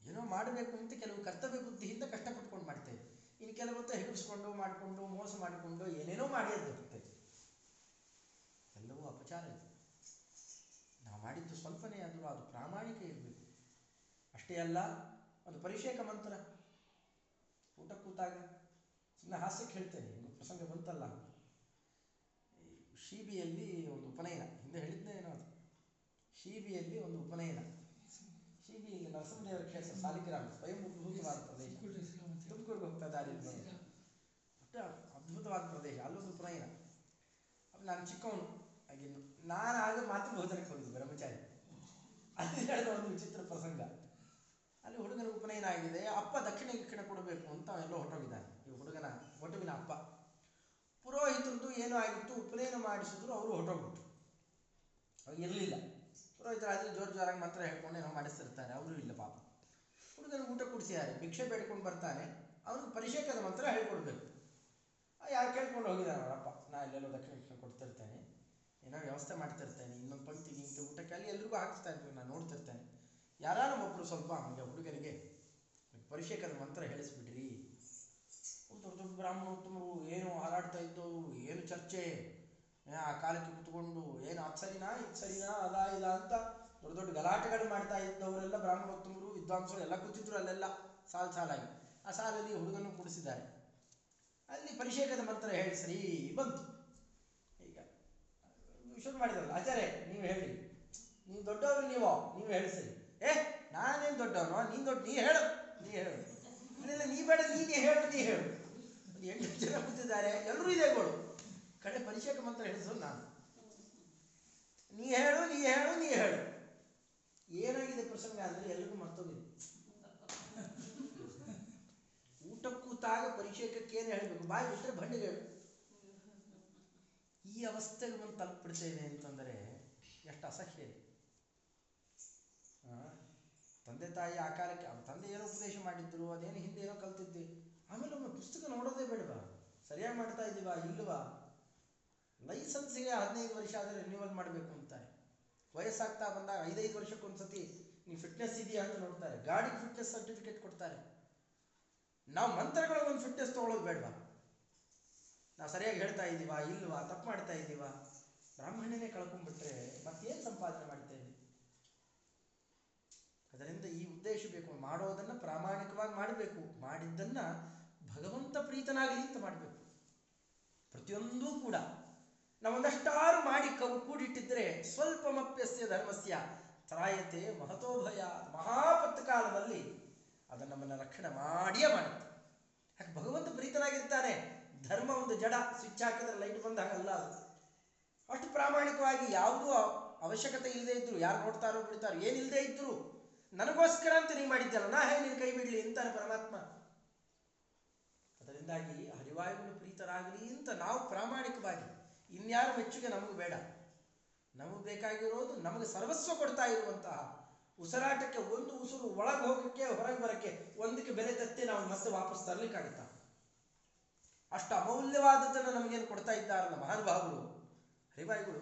ಏನೋ ಮಾಡಬೇಕು ಅಂತ ಕೆಲವು ಕರ್ತವ್ಯ ಬುದ್ಧಿಯಿಂದ ಕಷ್ಟಪಟ್ಕೊಂಡು ಮಾಡ್ತೇವೆ ಇನ್ನು ಕೆಲವೊತ್ತು ಹೆಗಡಿಸ್ಕೊಂಡು ಮಾಡಿಕೊಂಡು, ಮೋಸ ಮಾಡಿಕೊಂಡು, ಏನೇನೋ ಮಾಡಿ ಅದು ಬರ್ತೇವೆ ಎಲ್ಲವೂ ಅಪಚಾರ ಇದೆ. ನಾವು ಮಾಡಿದ್ದು ಸ್ವಲ್ಪನೇ ಆದರೂ ಅದು ಪ್ರಾಮಾಣಿಕ ಇರಬೇಕು. ಅಷ್ಟೇ ಅಲ್ಲ ಅದು ಪರಿಷೇಕ ಮಂತ್ರ. ಊಟ ಕೂತಾಗ ಸುಮ್ಮನೆ ಹಾಸ್ಯಕ್ಕೆ ಹೇಳ್ತೇನೆ ಪ್ರಸಂಗ ಬಂತಲ್ಲ. ಶೀಬಿಯಲ್ಲಿ ಒಂದು ಉಪನಯನ, ಹಿಂದೆ ಹೇಳಿದ್ದೆ ಏನೋ ಅದು. ಶೀಬಿಯಲ್ಲಿ ಒಂದು ಉಪನಯನ. ಶೀಬಿಯಲ್ಲಿ ನರಸಿಂಹದೇವರ ಕ್ಷೇತ್ರ, ಸಾಲಿಗ್ರಾಮ, ಸ್ವಯಂ ಅದ್ಭುತವಾದ ಪ್ರದೇಶ. ತುಮಕೂರಿಗೆ ಹೋಗ್ತಾ ದಾರಿ ಒಟ್ಟು ಅದ್ಭುತವಾದ ಪ್ರದೇಶ, ಅಲ್ಲೊಂದು ಉಪನಯನ. ನಾನು ಚಿಕ್ಕವನು ಆಗಿನ್ನು ನಾನು ಆಗ ಮಾತೃಭೋಜನಕ್ಕೆ ಹೋಗಿದ್ದು, ಬ್ರಹ್ಮಚಾರಿ. ಅಲ್ಲಿ ಹೇಳಿದ ಒಂದು ವಿಚಿತ್ರ ಪ್ರಸಂಗ. ಅಲ್ಲಿ ಹುಡುಗನ ಉಪನಯನ ಆಗಿದೆ. ಅಪ್ಪ ದಕ್ಷಿಣ ಗಿಕ್ಷಣ ಕೊಡಬೇಕು ಅಂತ ಎಲ್ಲೋ ಹೊರಟೋಗಿದ್ದಾನೆ. ಈ ಹುಡುಗನ, ಒಟುವಿನ ಅಪ್ಪ. ಪುರೋಹಿತರದ್ದು ಏನೂ ಆಗಿತ್ತು, ಉಪನಯನ ಮಾಡಿಸಿದ್ರು, ಅವರು ಹೊರಟೋಗ್ಬಿಟ್ರು. ಇರಲಿಲ್ಲ. ಪುರೋಹಿತರಾದ್ರೆ ಜೋರು ಜೋರಾಗಿ ಮಾತ್ರ ಹೇಳ್ಕೊಂಡು ಏನೋ ಮಾಡಿಸ್ತಿರ್ತಾರೆ, ಅವರು ಇಲ್ಲ ಪಾಪ. ಹುಡುಗನಿಗೆ ಊಟ ಕುಡಿಸಿದ್ದಾರೆ, ಭಿಕ್ಷೆ ಬೇಡ್ಕೊಂಡು ಬರ್ತಾನೆ, ಅವ್ರಿಗೆ ಪರಿಷೇಕದ ಮಂತ್ರ ಹೇಳ್ಕೊಡ್ಬೇಕು. ಯಾರು ಕೇಳ್ಕೊಂಡು ಹೋಗಿದ್ದಾನೆ ಅವರಪ್ಪ ನಾ ಇಲ್ಲೆಲ್ಲೋ ದಕ್ಷಿಣ ಕೊಡ್ತಿರ್ತೇನೆ, ಏನೋ ವ್ಯವಸ್ಥೆ ಮಾಡ್ತಿರ್ತೇನೆ, ಇನ್ನೊಂದು ಪಂಕ್ತಿ ನಿಂತು ಊಟಕ್ಕೆ ಅಲ್ಲಿ ಎಲ್ರಿಗೂ ಹಾಕಿಸ್ತಾ ಇದ್ವಿ ನಾನು ನೋಡ್ತಿರ್ತೇನೆ. ಯಾರು ಒಬ್ಬರು ಸ್ವಲ್ಪ ಹಂಗೆ ಹುಡುಗರಿಗೆ, ಪರಿಷೇಕದ ಮಂತ್ರ ಹೇಳಿಸ್ಬಿಡ್ರಿ ದೊಡ್ಡ ದೊಡ್ಡ ಬ್ರಾಹ್ಮಣೋತ್ತಮರು ಏನು ಹಾರಾಡ್ತಾ ಇದ್ದವು ಏನು ಚರ್ಚೆ, ಆ ಕಾಲಕ್ಕೆ ಕುತ್ಕೊಂಡು ಏನು ಅದು ಸರಿನಾ, ಇದು ಸರಿನಾ, ಅದ ಇಲ್ಲ ಅಂತ ದೊಡ್ಡ ದೊಡ್ಡ ಗಲಾಟೆಗಳು ಮಾಡ್ತಾ ಇದ್ದವರೆಲ್ಲ ಬ್ರಾಹ್ಮಣೋತ್ತಮರು, ವಿದ್ವಾಂಸರು ಎಲ್ಲ ಕೂತಿದ್ರು ಅಲ್ಲೆಲ್ಲ ಸಾಲು ಸಾಲಾಗಿ. ಆ ಸಾಲಲ್ಲಿ ಹುಡುಗನ್ನು ಕೂಡಿಸಿದ್ದಾರೆ. ಅಲ್ಲಿ ಪರಿಷೇಕದ ಮಂತ್ರ ಹೇಳಿ ಸರಿ ಬಂತು. ಈಗ ಶುರು ಮಾಡಿದ್ರಲ್ಲ, ಆಚಾರ್ಯ, ನೀವು ಹೇಳಿ ನೀವು ದೊಡ್ಡವರು ನೀವು? ನೀವು ಹೇಳಿ ಸರಿ. ಏ, ನಾನೇನು ದೊಡ್ಡವನು? ನೀನು ದೊಡ್ಡ, ನೀ ಹೇಳು ನೀ ಹೇಳು. ಇಲ್ಲ, ನೀ ಬೇಡ, ನೀನೇ ಹೇಳು, ನೀ ಹೇಳು. ಎಂಟು ಜನ ಕೂತಿದ್ದಾರೆ ಎಲ್ಲರೂ ಇದೆ ಗೋಳು. ಕಡೆ ಪರೀಕ್ಷೆಗೆ ಮಂತ್ರ ಹೇಳಿದ್ರು ನಾನು. ನೀ ಹೇಳು ನೀ ಹೇಳು ನೀ ಹೇಳು. ಏನಾಗಿದೆ ಪ್ರಸಂಗ ಆದರೆ ಎಲ್ರಿಗೂ ಮರ್ತೋಗಿದೆ. ಊಟ ಕೂತಾಗ ಪರಿಚಯಕ್ಕೆ ಏನು ಹೇಳಬೇಕು. ಬಾಯಿ ಬಿಟ್ಟರೆ ಬಂಡಿಗಳು ಈ ಅವಸ್ಥೆಗೆ ಬಂದು ತಲುಪಿಡ್ತೇನೆ ಅಂತಂದರೆ ಎಷ್ಟು ಅಸಹ್ಯ ತಂದೆ ತಾಯಿ ಆ ಕಾಲಕ್ಕೆ ತಂದೆ ಏನೋ ಉಪದೇಶ ಮಾಡಿದ್ರು, ಅದೇನು ಹಿಂದೆ ಏನೋ ಆಮೇಲೆ ಒಮ್ಮೆ ಪುಸ್ತಕ ನೋಡೋದೇ ಬೇಡವಾ? ಸರಿಯಾಗಿ ಮಾಡ್ತಾ ಇದ್ದೀವಾ ಇಲ್ವಾ? ಲೈಸೆನ್ಸಿಗೆ ಹದಿನೈದು ವರ್ಷ ಆದರೆ ರಿನ್ಯೂವಲ್ ಮಾಡಬೇಕು ಅಂತಾರೆ. ವಯಸ್ಸಾಗ್ತಾ ಬಂದಾಗ ಐದೈದು ವರ್ಷಕ್ಕೊಂದ್ಸತಿ ನೀವು ಫಿಟ್ನೆಸ್ ಇದೆಯಾ ಅಂತ ನೋಡ್ತಾರೆ. ಗಾಡಿಗೆ ಫಿಟ್ನೆಸ್ ಸರ್ಟಿಫಿಕೇಟ್ ಕೊಡ್ತಾರೆ. ನಾವು ಮಂತ್ರಗಳ ಒಂದು ಫಿಟ್ನೆಸ್ ತೊಗೊಳ್ಳೋದು ಬೇಡವಾ? ನಾವು ಸರಿಯಾಗಿ ಹೇಳ್ತಾ ಇದ್ದೀವಾ ಇಲ್ವಾ? ತಪ್ಪು ಮಾಡ್ತಾ ಇದ್ದೀವಾ ಬ್ರಾಹ್ಮಣನೇ ಕಳ್ಕೊಂಡ್ಬಿಟ್ರೆ ಮತ್ತೇನು ಸಂಪಾದನೆ ಮಾಡ್ತೇವೆ ಅದರಿಂದ ಈ ಉದ್ದೇಶ ಬೇಕು ಮಾಡೋದನ್ನು ಪ್ರಾಮಾಣಿಕವಾಗಿ ಮಾಡಬೇಕು ಮಾಡಿದ್ದನ್ನ ಭಗವಂತ ಪ್ರೀತನಾಗಲಿ ಅಂತ ಮಾಡಬೇಕು. ಪ್ರತಿಯೊಂದೂ ಕೂಡ ನಾವೊಂದಷ್ಟಾರು ಮಾಡಿ ಕವು ಕೂಡಿಟ್ಟಿದ್ರೆ ಸ್ವಲ್ಪ ಮಪ್ಯಸ್ಯ ಧರ್ಮಸ್ಯ ತ್ರಾಯತೆ ಮಹತೋಭಯ ಮಹಾಪತ್ ಕಾಲದಲ್ಲಿ ಅದು ನಮ್ಮನ್ನು ರಕ್ಷಣೆ ಮಾಡಿಯೇ ಮಾಡುತ್ತೆ. ಯಾಕೆ ಭಗವಂತ ಪ್ರೀತನಾಗಿರ್ತಾನೆ. ಧರ್ಮ ಒಂದು ಜಡ ಸ್ವಿಚ್ ಹಾಕಿದ್ರೆ ಲೈಟ್ ಬಂದಾಗಲ್ಲ ಅದು. ಅಷ್ಟು ಪ್ರಾಮಾಣಿಕವಾಗಿ ಯಾವುದೂ ಅವಶ್ಯಕತೆ ಇಲ್ಲದೆ ಇದ್ರು, ಯಾರು ನೋಡ್ತಾರೋ ಬಿಡ್ತಾರೋ ಏನಿಲ್ಲದೆ ಇದ್ರು, ನನಗೋಸ್ಕರ ಅಂತ ನೀ ಮಾಡಿದ್ದಲ್ಲ, ನಾ ಹೇಗೆ ನಿನ್ನ ಕೈ ಬಿಡಲಿ ಅಂತಾನೆ ಪರಮಾತ್ಮ. ಅದರಿಂದಾಗಿ ಹರಿವಾಯುಗಳು ಪ್ರೀತರಾಗಲಿ ಅಂತ ನಾವು ಪ್ರಾಮಾಣಿಕವಾಗಿ, ಇನ್ಯಾರ ಮೆಚ್ಚುಗೆ ನಮಗೆ ಬೇಡ. ನಮಗೆ ಬೇಕಾಗಿರೋದು ನಮಗೆ ಸರ್ವಸ್ವ ಕೊಡ್ತಾ ಇರುವಂತಹ ಉಸಿರಾಟಕ್ಕೆ ಒಂದು ಉಸಿರು ಒಳಗೆ ಹೋಗಕ್ಕೆ, ಹೊರಗೆ ಬರಕ್ಕೆ, ಒಂದಕ್ಕೆ ಬೆಲೆ ತತ್ತಿ ನಾವು ಮತ್ತೆ ವಾಪಸ್ ತರಲಿಕ್ಕಾಗುತ್ತ? ಅಷ್ಟು ಅಮೌಲ್ಯವಾದದ್ದನ್ನು ನಮಗೇನು ಕೊಡ್ತಾ ಇದ್ದಾರಲ್ಲ ಮಹಾನುಭಾವರು, ಹರಿವಾಯುಗಳು.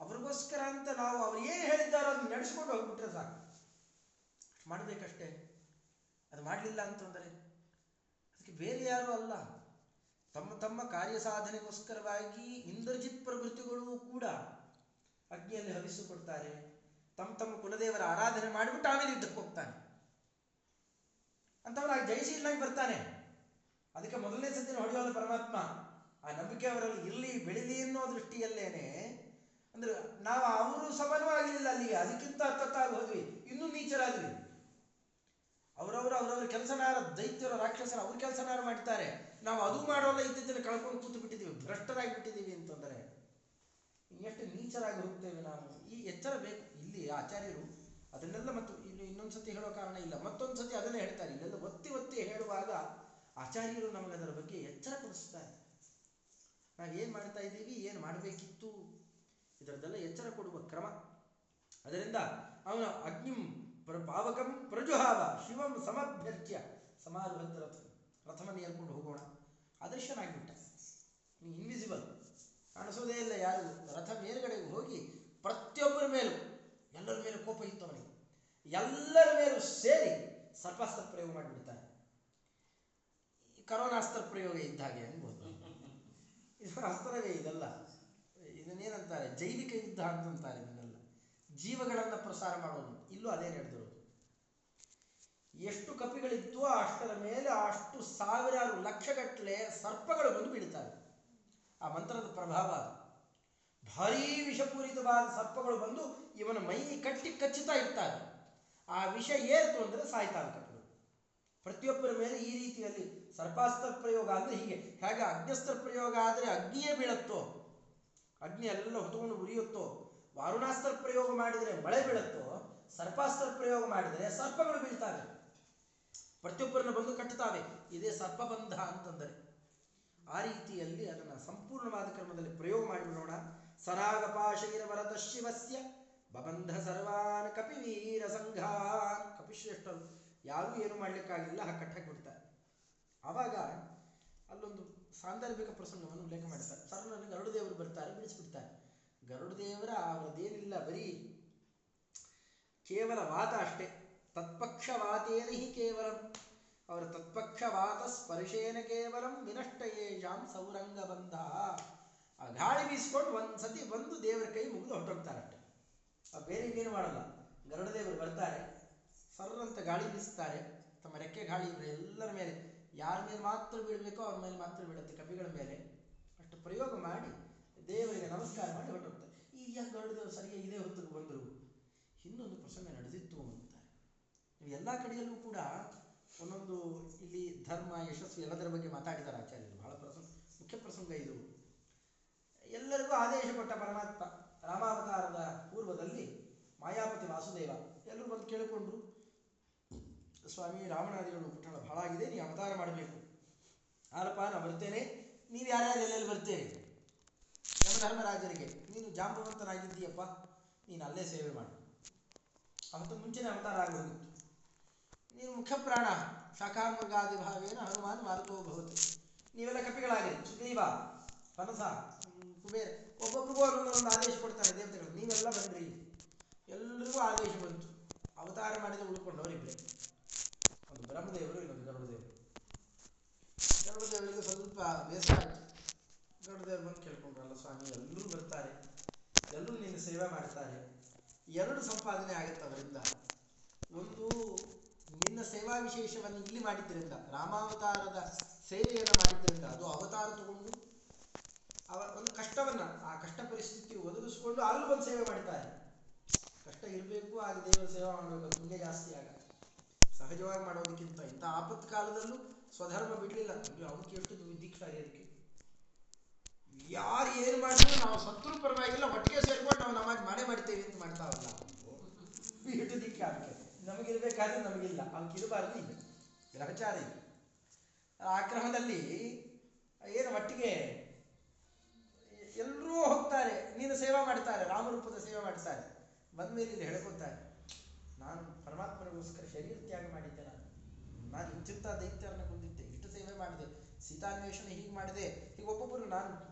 ಅವ್ರಿಗೋಸ್ಕರ ಅಂತ ನಾವು ಅವ್ರು ಏನು ಹೇಳಿದ್ದಾರೋ ಅದನ್ನ ನಡೆಸ್ಕೊಂಡು ಹೋಗ್ಬಿಟ್ರೆ ಸಾಕು. ಮಾಡಬೇಕಷ್ಟೇ? ಅದು ಮಾಡಲಿಲ್ಲ ಅಂತಂದರೆ? ಅದಕ್ಕೆ ಬೇರೆ ಯಾರು ಅಲ್ಲ. ತಮ್ಮ ತಮ್ಮ ಕಾರ್ಯ ಸಾಧನೆಗೋಸ್ಕರವಾಗಿ ಇಂದ್ರಜಿತ್ ಪ್ರಭೃತಿಗಳು ಕೂಡ ಅಗ್ನಿಯಲ್ಲಿ ಹವಿಸಿಕೊಡ್ತಾರೆ ತಮ್ಮ ತಮ್ಮ ಕುಲದೇವರ ಆರಾಧನೆ ಮಾಡಿಬಿಟ್ಟು ಆಮೇಲೆ ಯುದ್ಧಕ್ಕೆ ಹೋಗ್ತಾನೆ. ಅಂತವನಾಗಿ ಜಯಿಸಿ ಇಲ್ಲಾಗಿ ಬರ್ತಾನೆ. ಅದಕ್ಕೆ ಮೊದಲನೇ ಸತಿನ ಹೊಡೆಯೋಲ್ಲ ಪರಮಾತ್ಮ, ಆ ನಂಬಿಕೆ ಅವರಲ್ಲಿ ಇರಲಿ ಬೆಳಿಲಿ ಅನ್ನೋ ದೃಷ್ಟಿಯಲ್ಲೇನೆ, ಅಂದ್ರೆ ನಾವು ಅವರು ಸಮನೂ ಆಗಲಿಲ್ಲ ಅಲ್ಲಿಗೆ. ಅದಕ್ಕಿಂತ ಹತ್ತತ್ತಾಗಿ ಹೋದ್ವಿ. ಇನ್ನೂ ನೀಚರಾದ್ವಿ. ಅವರವರು ಅವರವ್ರ ಕೆಲಸನಾರ ದೈತ್ಯರ, ರಾಕ್ಷಸರ ಅವ್ರ ಕೆಲಸನಾರ ಮಾಡ್ತಾರೆ ನಾವು ಅದು ಮಾಡೋಲ್ಲ ಇದ್ದಿದ್ದನ್ನು ಕಳ್ಕೊಂಡು ಕೂತು ಬಿಟ್ಟಿದ್ದೀವಿ ಭ್ರಷ್ಟರಾಗಿ ಬಿಟ್ಟಿದ್ದೀವಿ ಅಂತಂದರೆ ಎಷ್ಟು ನೀಚರಾಗಿ ಹೋಗ್ತೇವೆ ನಾವು? ಈ ಎಚ್ಚರ ಬೇಕು. ಇಲ್ಲಿ ಆಚಾರ್ಯರು ಅದನ್ನೆಲ್ಲ ಮತ್ತು ಇನ್ನು ಇನ್ನೊಂದು ಸತಿ ಹೇಳೋ ಕಾರಣ ಇಲ್ಲ. ಮತ್ತೊಂದು ಸತಿ ಅದನ್ನೇ ಹೇಳ್ತಾರೆ. ಇಲ್ಲೆಲ್ಲ ಒತ್ತಿ ಒತ್ತಿ ಹೇಳುವಾಗ ಆಚಾರ್ಯರು ನಮಗೆ ಅದರ ಬಗ್ಗೆ ಎಚ್ಚರ ಕೊಡಿಸ್ತಾರೆ. ನಾವು ಏನು ಮಾಡ್ತಾ ಇದ್ದೀವಿ? ಏನು ಮಾಡಬೇಕಿತ್ತು? ಇದರದೆಲ್ಲ ಎಚ್ಚರ ಕೊಡುವ ಕ್ರಮ. ಅದರಿಂದ ಅವನು ಅಗ್ನಿಂ ಪಾವಕಂ ಪ್ರಜುಹಾವ ಶಿವಂ ಸಮಭ್ಯರ್ಥ್ಯ ಸಮಾರುಹದ ರಥ ರಥವನ್ನು ಏರ್ಕೊಂಡು ಹೋಗೋಣ ಅದೃಶ್ಯನಾಗಿಬಿಟ್ಟ ಇನ್ವಿಸಿಬಲ್ ಕಾಣಿಸೋದೇ ಇಲ್ಲ ಯಾರು. ರಥ ಮೇಲ್ಗಡೆಗೆ ಹೋಗಿ ಪ್ರತಿಯೊಬ್ಬರ ಮೇಲೂ, ಎಲ್ಲರ ಮೇಲೂ ಕೋಪ ಇತ್ತು ಅವನಿಗೆ ಎಲ್ಲರ ಮೇಲೂ ಸೇರಿ ಸರ್ಪಾಸ್ತ್ರ ಪ್ರಯೋಗ ಮಾಡಿಬಿಡ್ತಾನೆ. ಕರೋನಾಸ್ತ್ರ ಪ್ರಯೋಗ ಇದ್ದ ಹಾಗೆ ಅನ್ಬೋದು. ಇದು ಅಸ್ತ್ರವೇ ಇದಲ್ಲ. ಇದನ್ನೇನಂತಾರೆ? ಜೈವಿಕ ಯುದ್ಧ ಅಂತಂತಾರೆ. ಜೀವಗಳನ್ನು ಪ್ರಸಾರ ಮಾಡೋದು. ಇಲ್ಲೂ ಅದೇ ನಡೆದಿರೋದು. ಎಷ್ಟು ಕಪಿಗಳಿತ್ತು ಅಷ್ಟರ ಮೇಲೆ ಅಷ್ಟು ಸಾವಿರಾರು ಲಕ್ಷಗಟ್ಟಲೆ ಸರ್ಪಗಳು ಬಂದು ಬೀಳ್ತವೆ. ಆ ಮಂತ್ರದ ಪ್ರಭಾವ ಭಾರೀ ವಿಷಪೂರಿತವಾದ ಸರ್ಪಗಳು ಬಂದು ಇವನ ಮೈ ಕಟ್ಟಿ ಕಚ್ಚುತ್ತಾ ಇರ್ತಾರೆ ಆ ವಿಷ ಏರಿತು ಅಂದರೆ ಸಾಯ್ತಾವೆ ಕಪಿಗಳು. ಪ್ರತಿಯೊಬ್ಬರ ಮೇಲೆ ಈ ರೀತಿಯಲ್ಲಿ ಸರ್ಪಾಸ್ತ್ರ ಪ್ರಯೋಗ ಅಂದರೆ ಹೀಗೆ. ಹೇಗೆ ಅಗ್ನಸ್ತ್ರ ಪ್ರಯೋಗ ಆದರೆ ಅಗ್ನಿಯೇ ಬೀಳತ್ತೋ? ಅಗ್ನಿ ಎಲ್ಲ ಹೊತ್ಕೊಂಡು ಉರಿಯುತ್ತೋ? ವಾರುಣಾಸ್ತ್ರ ಪ್ರಯೋಗ ಮಾಡಿದರೆ ಮಳೆ ಬೀಳುತ್ತೋ, ಸರ್ಪಾಸ್ತ್ರ ಪ್ರಯೋಗ ಮಾಡಿದರೆ ಸರ್ಪಗಳು ಬೀಳ್ತಾವೆ. ಪ್ರತಿಯೊಬ್ಬರನ್ನ ಬಂದು ಕಟ್ಟುತ್ತಾವೆ. ಇದೇ ಸರ್ಪಬಂಧ ಅಂತಂದರೆ. ಆ ರೀತಿಯಲ್ಲಿ ಅದನ್ನು ಸಂಪೂರ್ಣವಾದ ಕ್ರಮದಲ್ಲಿ ಪ್ರಯೋಗ ಮಾಡಿಬಿಡೋಣ ಸರಾಗಪಾಶೈರ ವರದ ಶಿವಸ್ಯ ಬಬಂಧ ಸರ್ವಾನ್ ಕಪಿವೀರ ಸಂಘಾನ್. ಕಪಿಶ್ರೇಷ್ಠರು ಯಾರೂ ಏನು ಮಾಡಲಿಕ್ಕಾಗಿಲ್ಲ ಕಟ್ಟಕ್ಕೆ ಬಿಡ್ತಾರೆ ಆವಾಗ ಅಲ್ಲೊಂದು ಸಾಂದರ್ಭಿಕ ಪ್ರಸಂಗವನ್ನು ಉಲ್ಲೇಖ ಮಾಡ್ತಾರೆ. ಸರ್ ನನಗೆ ಗರುಡದೇವರು ಬರ್ತಾರೆ, ಬಿಡಿಸ್ಬಿಡ್ತಾರೆ. ಗರುಡದೇವರ ಅವರದೇನಿಲ್ಲ ಬರೀ ಕೇವಲ ವಾತ ಅಷ್ಟೇ. ತತ್ಪಕ್ಷವಾತೇನ ಹಿ ಕೇವಲ. ಅವರ ತತ್ಪಕ್ಷವಾತ ಸ್ಪರ್ಶೇನ ಕೇವಲಂ ವಿನಷ್ಟಯೇಷಾಂ ಸೌರಂಗ ಬಂಧ ಆ ಗಾಳಿ ಬೀಸ್ಕೊಂಡು ಒಂದ್ಸತಿ ಬಂದು ದೇವರ ಕೈ ಮುಗಿದು ಹೊರಟೋಗ್ತಾರಷ್ಟೆ ಆ ಬೇರೆ ಇನ್ನೇನು ಮಾಡಲ್ಲ. ಗರುಡದೇವರು ಬರ್ತಾರೆ. ಸರ್ರಂತ ಗಾಳಿ ಬೀಸ್ತಾರೆ. ತಮ್ಮ ರೆಕ್ಕೆ ಗಾಳಿ ಎಲ್ಲರ ಮೇಲೆ. ಯಾರ ಮೇಲೆ ಮಾತ್ರ ಬೀಳಬೇಕೋ ಅವ್ರ ಮೇಲೆ ಮಾತ್ರ ಬೀಳುತ್ತೆ ಕವಿಗಳ ಮೇಲೆ. ಅಷ್ಟು ಪ್ರಯೋಗ ಮಾಡಿ ದೇವರಿಗೆ ನಮಸ್ಕಾರ ಮಾಡಿ ಹೊರಟೋಗ್ತಾರೆ. ಈಗ ಯಾಕೆ ಗರುಡದೇವರು ಸರಿಯಾಗಿ ಇದೇ ಹೊತ್ತಿಗೆ ಬಂದರು. ಇನ್ನೊಂದು ಪ್ರಸಂಗ ನಡೆದಿತ್ತು ಅಂತಾರೆ ಎಲ್ಲ ಕಡೆಯಲ್ಲೂ ಕೂಡ ಒಂದೊಂದು ಇಲ್ಲಿ ಧರ್ಮ, ಯಶಸ್ಸು ಎಲ್ಲದರ ಬಗ್ಗೆ ಮಾತಾಡಿದ್ದಾರೆ ಆಚಾರ್ಯರು. ಬಹಳ ಪ್ರಸಂಗ, ಮುಖ್ಯ ಪ್ರಸಂಗ ಇದು. ಎಲ್ಲರಿಗೂ ಆದೇಶ ಕೊಟ್ಟ ಪರಮಾತ್ಮ, ರಾಮಾವತಾರದ ಪೂರ್ವದಲ್ಲಿ ಮಾಯಾಪತಿ ವಾಸುದೇವ. ಎಲ್ಲರೂ ಬಂದು ಕೇಳಿಕೊಂಡ್ರು. ಸ್ವಾಮಿ ರಾಮನಾದಿಗಳು ಪುಟ್ಟಣ ಬಹಳ ಆಗಿದೆ, ನೀವು ಅವತಾರ ಮಾಡಬೇಕು. ಆರಪ್ಪ ನಾನು ಬರ್ತೇನೆ. ನೀವು ಯಾರ್ಯಾರು ಎಲ್ಲೆಲ್ಲಿ ಬರ್ತೇನೆ ಯಮಧರ್ಮರಾಜರಿಗೆ ನೀನು ಜಾಂಬವಂತನಾಗಿದ್ದೀಯಪ್ಪ ನೀನು ಅಲ್ಲೇ ಸೇವೆ ಮಾಡು. ಅವತ್ತು ಮುಂಚೆನೇ ಅವತಾರ ಆಗೋಗಿತ್ತು ನೀನು ಮುಖ್ಯ ಪ್ರಾಣ ಶಾಖಾಮೃಗಾದಿ ಭಾವೇನ ಹನುಮಾನ್ ಮಾರುತೋ ನೀವೆಲ್ಲ ಕಪಿಗಳಾಗಿರಿ ಸುಗ್ರೀವ ಪನಸ ಕುಬೇರ, ಒಬ್ಬೊಬ್ರಿಗೂ ಒಂದೊಂದು ಆದೇಶ ಕೊಡ್ತಾರೆ ದೇವತೆಗಳು. ನೀವೆಲ್ಲ ಬಂದ್ರಿ. ಎಲ್ರಿಗೂ ಆದೇಶ ಬಂತು. ಅವತಾರ ಮಾಡಿದ ಉಳ್ಕೊಂಡವರಿಬ್ಬರೇ ಒಂದು ಬ್ರಹ್ಮದೇವರು, ಇನ್ನೊಂದು ಗರುಡದೇವರು. ಗರುಡದೇವರಿಗೆ ಸ್ವಲ್ಪ ಬೇಸರ ಆಯ್ತು. ಗರುಡದೇವರು ಬಂದು ಕೇಳ್ಕೊಂಡ್ರಲ್ಲ ಸ್ವಾಮಿ, ಎಲ್ಲರೂ ಬರ್ತಾರೆ. ಎಲ್ಲರೂ ನಿನ್ನ ಸೇವೆ ಮಾಡ್ತಾರೆ. ಎರಡು ಸಂಪಾದನೆ ಆಗುತ್ತೆ ಅವರಿಂದ. ಒಂದು ನಿನ್ನ ಸೇವಾ ವಿಶೇಷವನ್ನು ಇಲ್ಲಿ ಮಾಡಿದ್ದರಿಂದ, ರಾಮಾವತಾರದ ಸೇವೆಯನ್ನು ಮಾಡಿದ್ದರಿಂದ, ಅದು ಅವತಾರ ತಗೊಂಡು ಅವ ಒಂದು ಕಷ್ಟವನ್ನ, ಆ ಕಷ್ಟ ಪರಿಸ್ಥಿತಿ ಒದಗಿಸ್ಕೊಂಡು ಅಲ್ಲೂ ಬಂದು ಸೇವೆ ಮಾಡ್ತಾರೆ. ಕಷ್ಟ ಇರಬೇಕು ಆಗ ದೇವರ ಸೇವೆ ಮಾಡಬೇಕು ತುಂಬಾ ಜಾಸ್ತಿ ಆಗ ಸಹಜವಾಗಿ ಮಾಡೋದಕ್ಕಿಂತ ಇಂಥ ಆಪತ್ ಕಾಲದಲ್ಲೂ ಸ್ವಧರ್ಮ ಬಿಡಲಿಲ್ಲ. ಅವ್ರಿಗೆ ಎಷ್ಟು ದೀಕ್ಷಾರಿ ಅದಕ್ಕೆ. ಯಾರು ಏನು ಮಾಡಿದ್ರು ನಾವು ಸತ್ರು ಪರವಾಗಿಲ್ಲ, ಒಟ್ಟಿಗೆ ಸೇರ್ಕೊಂಡು ನಾವು ನಮಾಜ್ ಮಾಡೇ ಮಾಡ್ತೇವೆ ಅಂತ ಮಾಡ್ತಾವಲ್ಲ ಎಷ್ಟು ದಿಕ್ಕೆ ಅದಕ್ಕೆ ನಮಗಿರ್ಬೇಕಾದ್ರೆ ನಮಗಿಲ್ಲ. ಅವಕ್ಕೆ ಇರಬಾರ್ದು ಇಲ್ಲ. ಗ್ರಹಚಾರ ಇದೆ ಆ ಏನು ಒಟ್ಟಿಗೆ ಎಲ್ಲರೂ ಹೋಗ್ತಾರೆ. ನೀನು ಸೇವಾ ಮಾಡ್ತಾರೆ ರಾಮರೂಪದ ಸೇವೆ ಮಾಡ್ತಾರೆ. ಬಂದ್ಮೇಲೆ ಇಲ್ಲಿ ಹೇಳ್ಕೊತಾರೆ ನಾನು ಪರಮಾತ್ಮನಿಗೋಸ್ಕರ ಶರೀರ ತ್ಯಾಗ ಮಾಡಿದ್ದೆ ನಾನು. ನಾನು ಇಂತಿಂಥ ದೈತ್ಯರನ್ನು ಕೊಂದಿದ್ದೆ. ಇಷ್ಟು ಸೇವೆ ಮಾಡಿದೆ. ಸೀತಾನ್ವೇಷಣೆ ಹೀಗೆ ಮಾಡಿದೆ. ಈಗ ಒಬ್ಬೊಬ್ಬರು ನಾನು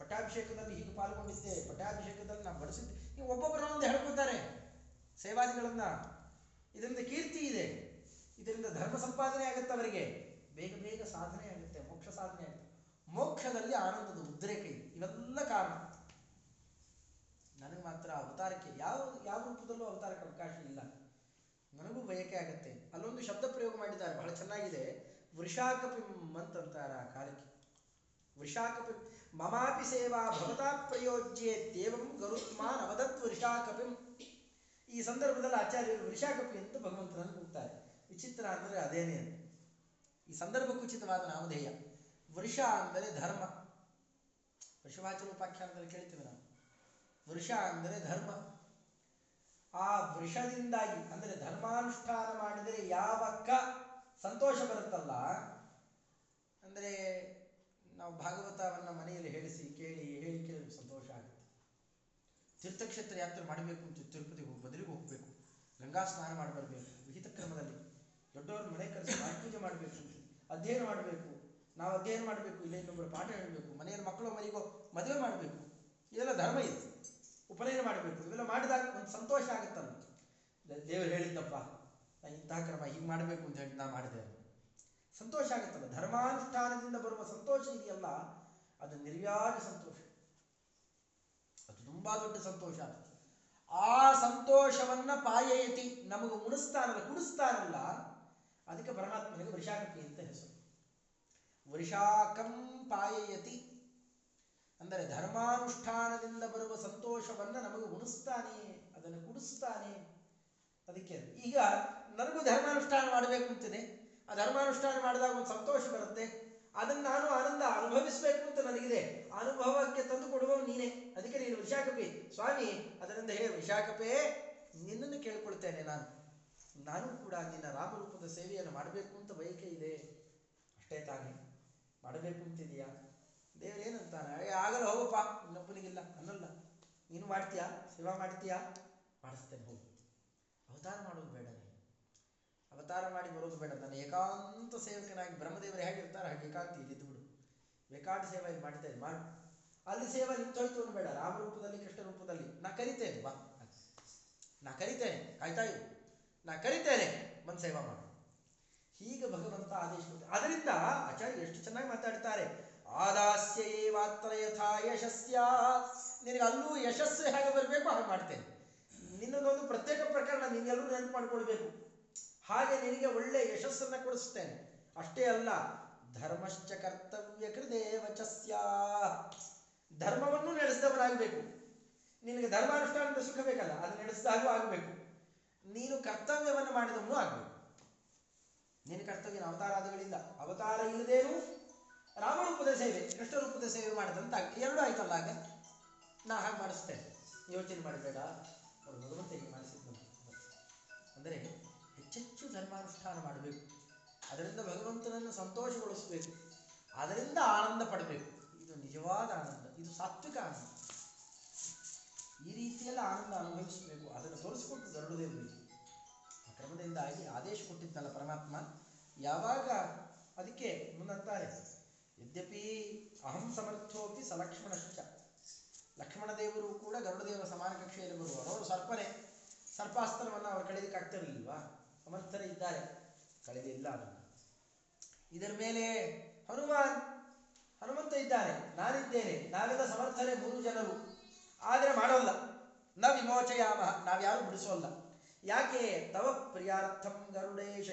ಪಟ್ಟಾಭಿಷೇಕದಲ್ಲಿ ಹೀಗೆ ಪಾಲ್ಗೊಂಡಿದ್ದೆ. ಪಟ್ಟಾಭಿಷೇಕದಲ್ಲಿ ನಾವು ಬಡಿಸಿದ್ದೆ. ನೀವು ಒಬ್ಬೊಬ್ಬರು ಒಂದು ಹೇಳ್ಕೊತಾರೆ ಸೇವಾದಿಗಳನ್ನ. ಇದರಿಂದ ಕೀರ್ತಿ ಇದೆ. ಇದರಿಂದ ಧರ್ಮ ಸಂಪಾದನೆ ಆಗುತ್ತೆ ಅವರಿಗೆ. ಬೇಗ ಬೇಗ ಸಾಧನೆ ಆಗುತ್ತೆ. ಮೋಕ್ಷ ಸಾಧನೆ ಆಗುತ್ತೆ. ಮೋಕ್ಷದಲ್ಲಿ ಆನಂದದ ಉದ್ರೇಕ ಇದೆ. ಇವೆಲ್ಲ ಕಾರಣ. ನನಗೆ ಮಾತ್ರ ಅವತಾರಕ್ಕೆ ಯಾವ ಯಾವ ರೂಪದಲ್ಲೂ ಅವತಾರಕ್ಕೆ ಅವಕಾಶ ಇಲ್ಲ. ನನಗೂ ಬಯಕೆ ಆಗುತ್ತೆ. ಅಲ್ಲೊಂದು ಶಬ್ದ ಪ್ರಯೋಗ ಮಾಡಿದ್ದಾರೆ. ಬಹಳ ಚೆನ್ನಾಗಿದೆ. ವೃಷಾಕಪಿಂ ಅಂತಂತಾರೆ ಆ ಕಾಲಕ್ಕೆ. ವೃಷಾಕಪಿ ಮಮಾಪಿ ಸೇವಾ ಭವತಾ ಪ್ರಯೋಜ್ಯೇತ್ಯೇವಂ ಗರುತ್ಮಾನ್ ಅವದತ್ ವೃಷಾಕಪಿಂ ಈ ಸಂದರ್ಭದಲ್ಲಿ ಆಚಾರ್ಯರು ವೃಷಾಕಪಿ ಅಂತ ಭಗವಂತನನ್ನು ಕೂಗ್ತಾರೆ. ವಿಚಿತ್ರ ಅಂದರೆ ಅದೇನೇ ಅಂತ. ಈ ಸಂದರ್ಭಕ್ಕೂ ಉಚಿತವಾದ ನಾಮಧೇಯ. ವೃಷ ಅಂದರೆ ಧರ್ಮ. ವೃಷವಾಚನ ಉಪಾಖ್ಯಾನದಲ್ಲಿ ಕೇಳ್ತೀವಿ ನಾವು. ವೃಷ ಅಂದರೆ ಧರ್ಮ. ಆ ವೃಷದಿಂದಾಗಿ ಅಂದರೆ ಧರ್ಮಾನುಷ್ಠಾನ ಮಾಡಿದರೆ ಯಾವಕ್ಕ ಸಂತೋಷ ಬರುತ್ತಲ್ಲ, ಅಂದರೆ ನಾವು ಭಾಗವತವನ್ನ ಮನೆಯಲ್ಲಿ ಹೇಳಿಸಿ, ಕೇಳಿ, ಹೇಳಿ ಕೇಳಿ ಸಂತೋಷ ಆಗುತ್ತೆ. ತೀರ್ಥಕ್ಷೇತ್ರ ಯಾತ್ರೆ ಮಾಡಬೇಕು ಅಂತ ತಿರುಪತಿಗೆ ಹೋಗಿ ಹೋಗಬೇಕು. ಗಂಗಾ ಸ್ನಾನ ಮಾಡಿ ಬರಬೇಕು. ವಿಹಿತ ಕ್ರಮದಲ್ಲಿ ದೊಡ್ಡವ್ರ ಮನೆ ಕರೆಸಿ ಪೂಜೆ ಮಾಡಬೇಕು ಅಧ್ಯಯನ ಮಾಡಬೇಕು. ನಾವು ಅಧ್ಯಯನ ಮಾಡಬೇಕು, ಇಲ್ಲ ಇನ್ನೊಬ್ಬರು ಪಾಠ ಹೇಳಬೇಕು, ಮನೆಯಲ್ಲಿ ಮಕ್ಕಳು ಮನೆಗೋ ಮದುವೆ ಮಾಡಬೇಕು. ಇದೆಲ್ಲ ಧರ್ಮ ಇದೆ. ಉಪನಯನ ಮಾಡಬೇಕು. ಇವೆಲ್ಲ ಮಾಡಿದಾಗ ಒಂದು ಸಂತೋಷ ಆಗುತ್ತಲ್ಲ. ದೇವರು ಹೇಳಿದ್ದಪ್ಪ ನಾನು ಇಂತಹ ಕ್ರಮ ಹೀಗೆ ಮಾಡಬೇಕು ಅಂತ ಹೇಳಿ, ನಾ ಮಾಡಿದೆ ಸಂತೋಷ ಆಗುತ್ತಲ್ಲ. ಧರ್ಮಾನುಷ್ಠಾನದಿಂದ ಬರುವ ಸಂತೋಷ ಇದೆಯಲ್ಲ, ಅದು ನಿರ್ವ್ಯಾಜ ಸಂತೋಷ. ಅದು ತುಂಬಾ ದೊಡ್ಡ ಸಂತೋಷ ಅದು. ಆ ಸಂತೋಷವನ್ನ ಪಾಯಯತಿ, ನಮಗೆ ಉಣಿಸ್ತಾನಲ್ಲ ಕುಡಿಸ್ತಾರಲ್ಲ ಅದಕ್ಕೆ ಪರಮಾತ್ಮನಿಗೆ ವೃಷಾಕಪಿ ಅಂತ ಹೆಸರು. ವೃಷಾಕಂ ಪಾಯಯತಿ. ಅಂದರೆ ಧರ್ಮಾನುಷ್ಠಾನದಿಂದ ಬರುವ ಸಂತೋಷವನ್ನ ನಮಗೆ ಉಣಿಸ್ತಾನೆ ಅದನ್ನು ಕುಡಿಸ್ತಾನೆ. ಅದಕ್ಕೆ ಈಗ ನನಗೂ ಧರ್ಮಾನುಷ್ಠಾನ ಮಾಡಬೇಕು ಅಂತಿದೆ. ಆ ಧರ್ಮಾನುಷ್ಠಾನ ಮಾಡಿದಾಗ ಒಂದು ಸಂತೋಷ ಬರುತ್ತೆ. ಅದನ್ನು ನಾನು ಆನಂದ ಅನುಭವಿಸಬೇಕು ಅಂತ ನನಗಿದೆ. ಅನುಭವಕ್ಕೆ ತಂದು ಕೊಡುವವ ನೀನೇ. ಅದಕ್ಕೆ ನೀನು ವಿಶಾಖಪಿ. ಸ್ವಾಮಿ, ಅದರಿಂದ ಹೇ ವಿಶಾಖಪೇ, ನಿನ್ನನ್ನು ಕೇಳಿಕೊಳ್ತೇನೆ ನಾನು. ನಾನು ಕೂಡ ನಿನ್ನ ರಾಮರೂಪದ ಸೇವೆಯನ್ನು ಮಾಡಬೇಕು ಅಂತ ಬಯಕೆ ಇದೆ. ಅಷ್ಟೇ ತಾನೇ. ಮಾಡಬೇಕು ಅಂತಿದೆಯಾ ದೇವರೇನಂತಾನೆ? ಆಗಲ್ಲ, ಹೋಗಪ್ಪ. ಇನ್ನೊಬ್ಬನಿಗಿಲ್ಲ. ಅನ್ನಲ್ಲ. ನೀನು ಮಾಡ್ತೀಯಾ? ಸೇವಾ ಮಾಡ್ತೀಯಾ? ಮಾಡಿಸ್ತೇನೆ, ಹೋಗು. ಅವತಾರ ಮಾಡೋದು ಬೇಡ. ಅವತಾರ ಮಾಡಿ ಬರೋದು ಬೇಡ. ನಾನು ಏಕಾಂತ ಸೇವಕನಾಗಿ ಬ್ರಹ್ಮದೇವರು ಹೇಗಿರ್ತಾರೆ ಹಾಗೆ ಏಕಾಂತಿ ಇಲ್ಲಿ ಬಿಡು. ಏಕಾಂತ ಸೇವೆ ಇಲ್ಲಿ ಮಾಡ್ತಾ ಮಾಡು. ಅಲ್ಲಿ ಸೇವೆ ನಿಂತೋಯ್ತು ಅನ್ನು ಬೇಡ. ರಾಮರೂಪದಲ್ಲಿ ಕೃಷ್ಣ ರೂಪದಲ್ಲಿ. ನಾ ಕರಿತೇನೆ, ಬಾ. ನಾ ಕರಿತೇನೆ ಕಾಯ್ತಾ ನಾ ಕರಿತೇನೆ, ಬಂದು ಸೇವಾ ಮಾಡು. ಹೀಗೆ ಭಗವಂತ ಆದೇಶ. ಅದರಿಂದ ಆಚಾರ್ಯ ಎಷ್ಟು ಚೆನ್ನಾಗಿ ಮಾತಾಡ್ತಾರೆ. ಆದಾಸ್ಯ ಏವಾತ್ರ ಯಥಾ ಯಶಸ್ಯ. ನಿನಗೆ ಅಲ್ಲೂ ಯಶಸ್ಸು ಹೇಗೆ ಬರಬೇಕು, ಹಾಗೆ ಮಾಡ್ತೇನೆ. ನಿನ್ನದೊಂದು ಪ್ರತ್ಯೇಕ ಪ್ರಕರಣ ನೀನೆಲ್ಲರೂ ನೆನಪು ಮಾಡ್ಕೊಳ್ಬೇಕು. ಹಾಗೆ ನಿನಗೆ ಒಳ್ಳೆ ಯಶಸ್ಸನ್ನು ಕೊಡಿಸ್ತೇನೆ. ಅಷ್ಟೇ ಅಲ್ಲ, ಧರ್ಮಶ್ಚ ಕರ್ತವ್ಯ ಕೃದೇವಚಸ್ಯಾ. ಧರ್ಮವನ್ನು ನಡೆಸಿದವರಾಗಬೇಕು. ನಿನಗೆ ಧರ್ಮಾನುಷ್ಠಾನದ ಸುಖ ಬೇಕಲ್ಲ, ಅದು ನಡೆಸಿದಾಗೂ ಆಗಬೇಕು. ನೀನು ಕರ್ತವ್ಯವನ್ನು ಮಾಡಿದವನು ಆಗಬೇಕು. ನಿನ್ನ ಕರ್ತವ್ಯನ ಅವತಾರಾದಿಗಳಿಂದ ಅವತಾರ ಇಲ್ಲದೇನು ರಾಮರೂಪದ ಸೇವೆ ಕೃಷ್ಣರೂಪದ ಸೇವೆ ಮಾಡಿದಂತ ಎರಡೂ ಆಯ್ತಲ್ಲ ಆಗ? ನಾ ಹಾಗೆ ಮಾಡಿಸ್ತೇನೆ. ಯೋಚನೆ ಮಾಡಬೇಡ. ಅವರು ಭಗವಂತ ಹೀಗೆ ಮಾಡಿಸಿದ್ದು ಅಂದರೆ ಧರ್ಮಾನುಷ್ಠಾನ ಮಾಡಬೇಕು. ಅದರಿಂದ ಭಗವಂತನನ್ನು ಸಂತೋಷಗೊಳಿಸಬೇಕು. ಅದರಿಂದ ಆನಂದ ಪಡಬೇಕು. ಇದು ನಿಜವಾದ ಆನಂದ. ಇದು ಸಾತ್ವಿಕ ಆನಂದ. ಈ ರೀತಿಯೆಲ್ಲ ಆನಂದ ಅನುಭವಿಸಬೇಕು. ಅದನ್ನು ತೋರಿಸಿಕೊಟ್ಟು ಗರುಡದೇವರಿಗೆ. ಆ ಕ್ರಮದಿಂದಾಗಿ ಆದೇಶ ಕೊಟ್ಟಿದ್ದಲ್ಲ ಪರಮಾತ್ಮ. ಯಾವಾಗ ಅದಕ್ಕೆ ಮುಂದಂತಾರೆ ಯದ್ಯಪಿ ಅಹಂ ಸಮರ್ಥೋಪಿ ಸಲಕ್ಷ್ಮಣಶ್ಚ ಲಕ್ಷ್ಮಣ ದೇವರು ಕೂಡ ಗರುಡದೇವರ ಸಮಾನ ಕಕ್ಷೆಯಲ್ಲಿ ಬರುವರು ಅವರು ಸರ್ಪನೆ. ಸರ್ಪಾಸ್ತ್ರವನ್ನು ಅವರು ಕಳೆದಕ್ಕೆ ಆಗ್ತಿರಲಿಲ್ವಾ? ಸಮರ್ಥರೇ ಇದ್ದಾರೆ. ಕಳೆದಿಲ್ಲ ಇಲ್ಲ ಇದರ ಮೇಲೆ ಹನುಮಾನ್, ಹನುಮಂತ ಇದ್ದಾನೆ ನಾನಿದ್ದೇನೆ. ನಾವೆಲ್ಲ ಸಮರ್ಥನೆ ಮೂರು ಜನರು. ಆದರೆ ಮಾಡೋಲ್ಲ. ನ ವಿಮೋಚಯಾಮ. ನಾವ್ಯಾರು ಬಿಡಿಸೋಲ್ಲ. ಯಾಕೆ? ತವ ಪ್ರಿಯಾರ್ಥಂ ಗರುಡೇಶ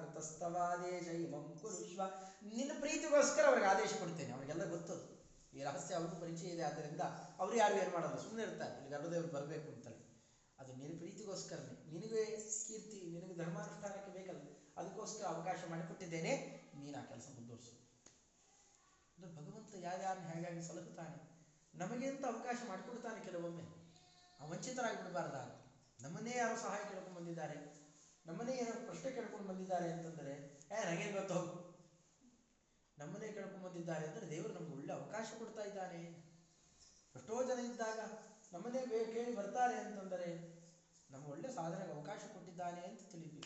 ಕೃತಸ್ಥವಾದೇಶ ಇಮಂ ಕುರುಶ್ವ. ನಿನ್ನ ಪ್ರೀತಿಗೋಸ್ಕರ ಅವ್ರಿಗೆ ಆದೇಶ ಕೊಡ್ತೇನೆ. ಅವರಿಗೆಲ್ಲ ಗೊತ್ತದು ಈ ರಹಸ್ಯ ಅವ್ರಿಗೂ ಪರಿಚಯ ಇದೆ. ಆದ್ದರಿಂದ ಅವರು ಯಾರು ಏನು ಮಾಡಲ್ಲ. ಸುಮ್ಮನೆ ಇರ್ತಾರೆ ಇಲ್ಲಿ ಗರುಡದೇವರು ಬರಬೇಕು ಅಂತೇಳಿ. ಅದು ನಿನ್ನ ಪ್ರೀತಿಗೋಸ್ಕರನೇ. ನಿನಗೆ ಕೀರ್ತಿ, ನಿನಗೆ ಧರ್ಮಾನುಷ್ಠಾನಕ್ಕೆ ಬೇಕಲ್ಲ, ಅದಕ್ಕೋಸ್ಕರ ಅವಕಾಶ ಮಾಡಿಕೊಟ್ಟಿದ್ದೇನೆ, ನೀನು ಆ ಕೆಲಸ ಮುಂದುವರಿಸು. ಭಗವಂತ ಯಾರ್ಯಾರನ್ನ ಹೇಗಾಗಿ ಸಲಹುತ್ತಾನೆ? ನಮಗೆ ಅಂತ ಅವಕಾಶ ಮಾಡಿಕೊಡ್ತಾನೆ ಕೆಲವೊಮ್ಮೆ? ವಂಚಿತರಾಗಿ ಬಿಡಬಾರ್ದ ನಮ್ಮನ್ನೇ ಯಾರು ಸಹಾಯ ಕೇಳ್ಕೊಂಡು ಬಂದಿದ್ದಾರೆ. ನಮ್ಮನ್ನೇ ಏನೋ ಪ್ರಶ್ನೆ ಕೇಳ್ಕೊಂಡು ಬಂದಿದ್ದಾರೆ ಅಂತಂದರೆ, ಏ, ನನಗೇನು ಗೊತ್ತು? ನಮ್ಮನ್ನೇ ಕೇಳ್ಕೊಂಡು ಬಂದಿದ್ದಾರೆ ಅಂದರೆ, ದೇವರು ನಮ್ಗೆ ಒಳ್ಳೆ ಅವಕಾಶ ಕೊಡ್ತಾ ಇದ್ದಾನೆ. ಎಷ್ಟೋ ಜನ ಇದ್ದಾಗ ನಮ್ಮನ್ನೇ ಕೇಳಿ ಬರ್ತಾರೆ ಅಂತಂದರೆ ನಮ್ಗೆ ಒಳ್ಳೆ ಸಾಧನೆಗೆ ಅವಕಾಶ ಕೊಟ್ಟಿದ್ದಾನೆ ಅಂತ ತಿಳಿದು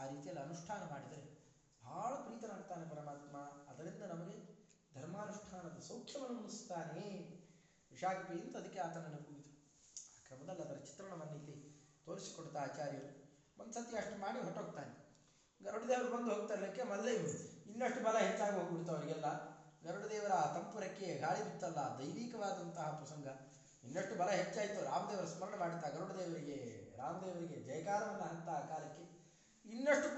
ಆ ರೀತಿಯಲ್ಲಿ ಅನುಷ್ಠಾನ ಮಾಡಿದರೆ ಬಹಳ ಪ್ರೀತನಾಗ್ತಾನೆ ಪರಮಾತ್ಮ. ಅದರಿಂದ ನಮಗೆ ಧರ್ಮಾನುಷ್ಠಾನದ ಸೌಖ್ಯವನ್ನು ಉಣಿಸ್ತಾನೆ ವಿಶಾಖಪಿ ಅಂತ ಅದಕ್ಕೆ ಆತನನ್ನು ಕೂಗಿತು ಆ ಕ್ರಮದಲ್ಲಿ ಅದರ ಚಿತ್ರಣವನ್ನು ಇಲ್ಲಿ ತೋರಿಸಿಕೊಡ್ತಾ ಆಚಾರ್ಯರು. ಒಂದ್ಸತಿ ಅಷ್ಟು ಮಾಡಿ ಹೊರಟೋಗ್ತಾನೆ. ಗರುಡದೇವರು ಬಂದು ಹೋಗ್ತಾರಕ್ಕೆ ಮೊದಲೇ ಇನ್ನಷ್ಟು ಬಲ ಹೆಚ್ಚಾಗಿ ಹೋಗ್ಬಿಡ್ತು ಅವರಿಗೆಲ್ಲ. ಗರುಡದೇವರ ಆ ತಂಪು ರೆಕ್ಕೆ ಗಾಳಿ ಬಿತ್ತಲ್ಲ. ದೈವಿಕವಾದಂತಹ ಪ್ರಸಂಗ. ಇನ್ನಷ್ಟು ಬಲ ಹೆಚ್ಚಾಯಿತು. ರಾಮದೇವರ ಸ್ಮರಣೆ ಮಾಡುತ್ತಾ ಗರುಡದೇವರಿಗೆ, ರಾಮದೇವರಿಗೆ ಜಯಕಾರವನ್ನು ಹಂತ ಆ ಕಾಲಕ್ಕೆ ಇನ್ನಷ್ಟು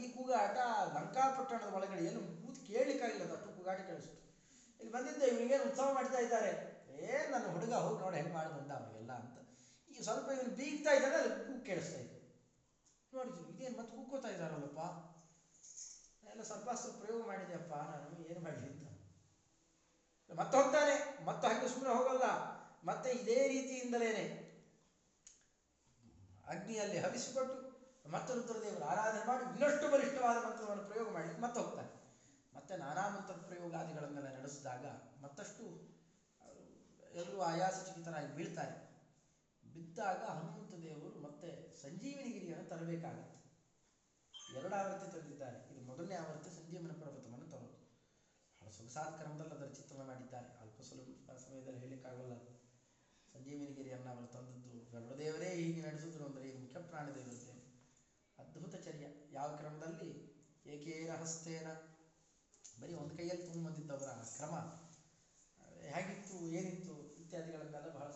ಈ ಕೂಗಾಟ ಲಂಕಾಪಟ್ಟಣದ ಒಳಗಡೆ ಏನು ಕೂತು ಕೇಳಲಿಕ್ಕಾಗಿಲ್ಲ ಅಷ್ಟು ಕೂಗಾಟ ಕೇಳಿಸ್ತು. ಇಲ್ಲಿ ಬಂದಿದ್ದೆ ಇವನಿಗೇನು ಉತ್ಸವ ಮಾಡ್ತಾ ಇದ್ದಾರೆ? ಏ, ನನ್ನ ಹುಡುಗ ಹೋಗಿ ನೋಡಿ, ಹೆಂಗೆ ಮಾಡಿ ಬಂದ ಅಂತ. ಈ ಸ್ವಲ್ಪ ಇವನು ಬೀಗ್ತಾ ಇದ್ದಾನೆ, ಅಲ್ಲಿ ಕೂಗು ಕೇಳಿಸ್ತಾ ಇತ್ತು ನೋಡಿದ್ರು ಇದೇನು ಮತ್ತೆ ಕೂಕೋತಾ ಇದ್ದಾರಲ್ಲಪ್ಪ? ಎಲ್ಲ ಸ್ವಲ್ಪ ಪ್ರಯೋಗ ಮಾಡಿದೆಯಪ್ಪ, ನಾನು ಏನು ಮಾಡಲಿ ಮತ್ತೆ ಹೋಗ್ತಾನೆ, ಮತ್ತೆ ಹಾಗೆ ಸುಮ್ಮನೆ ಹೋಗಲ್ಲ. ಮತ್ತೆ ಇದೇ ರೀತಿಯಿಂದಲೇನೆ ಅಗ್ನಿಯಲ್ಲಿ ಹವಿಸಿಕೊಟ್ಟು ಮತ್ತೆ ರುದ್ರದೇವರು ಆರಾಧನೆ ಮಾಡಿ ಇನ್ನಷ್ಟು ಬಲಿಷ್ಠವಾದ ಮಂತ್ರವನ್ನು ಪ್ರಯೋಗ ಮಾಡಿ ಮತ್ತೆ ಹೋಗ್ತಾನೆ. ಮತ್ತೆ ನಾನಾ ಮಂತ್ರ ಪ್ರಯೋಗಾದಿಗಳನ್ನೆಲ್ಲ ನಡೆಸಿದಾಗ ಮತ್ತಷ್ಟು ಎಲ್ಲರೂ ಆಯಾಸ ಆಯಾಸಚಕಿತರಾಗಿ ಬೀಳ್ತಾರೆ. ಬಿದ್ದಾಗ ಹನುಮಂತ ದೇವರು ಮತ್ತೆ ಸಂಜೀವಿನಿ ಗಿರಿಯನ್ನು ತರಬೇಕಾಗತ್ತೆ. ಎರಡು ಆವೃತ್ತಿ ತಂದಿದ್ದಾರೆ ಇದು ಮೊದಲನೇ ಆವೃತ್ತಿ ಸಂಜೀವನ ಪರ್ವತವನ್ನು ತರೋದು. ಬಹಳ ಸೊಗಸಾದ ಕ್ರಮದಲ್ಲಿ ಅದರ ಚಿತ್ರಣ ಮಾಡಿದ್ದಾರೆ. ಅಲ್ಪ ಸ್ವಲ್ಪ ಸಮಯದಲ್ಲಿ ಹೇಳಲಿಕ್ಕಾಗಲ್ಲ. ಸಂಜೀವನಿಗಿರಿಯನ್ನು ಅವರು ತಂದದ್ದು. ಗರುಡದೇವರೇ ಹೀಗೆ ನಡೆಸಿದ್ರು ಅಂದರೆ ಇದು ಮುಖ್ಯ ಇರುತ್ತೆ ಅದ್ಭುತ ಚರ್ಯ. ಯಾವ ಕ್ರಮದಲ್ಲಿ? ಏಕೇನ ಹಸ್ತೇನ ಬರೀ ಒಂದು ಕೈಯಲ್ಲಿ ತುಂಬಂದಿದ್ದವರ ಕ್ರಮ. ಹೇಗಿತ್ತು, ಏನಿತ್ತು, ಇತ್ಯಾದಿಗಳನ್ನೆಲ್ಲ ಬಹಳ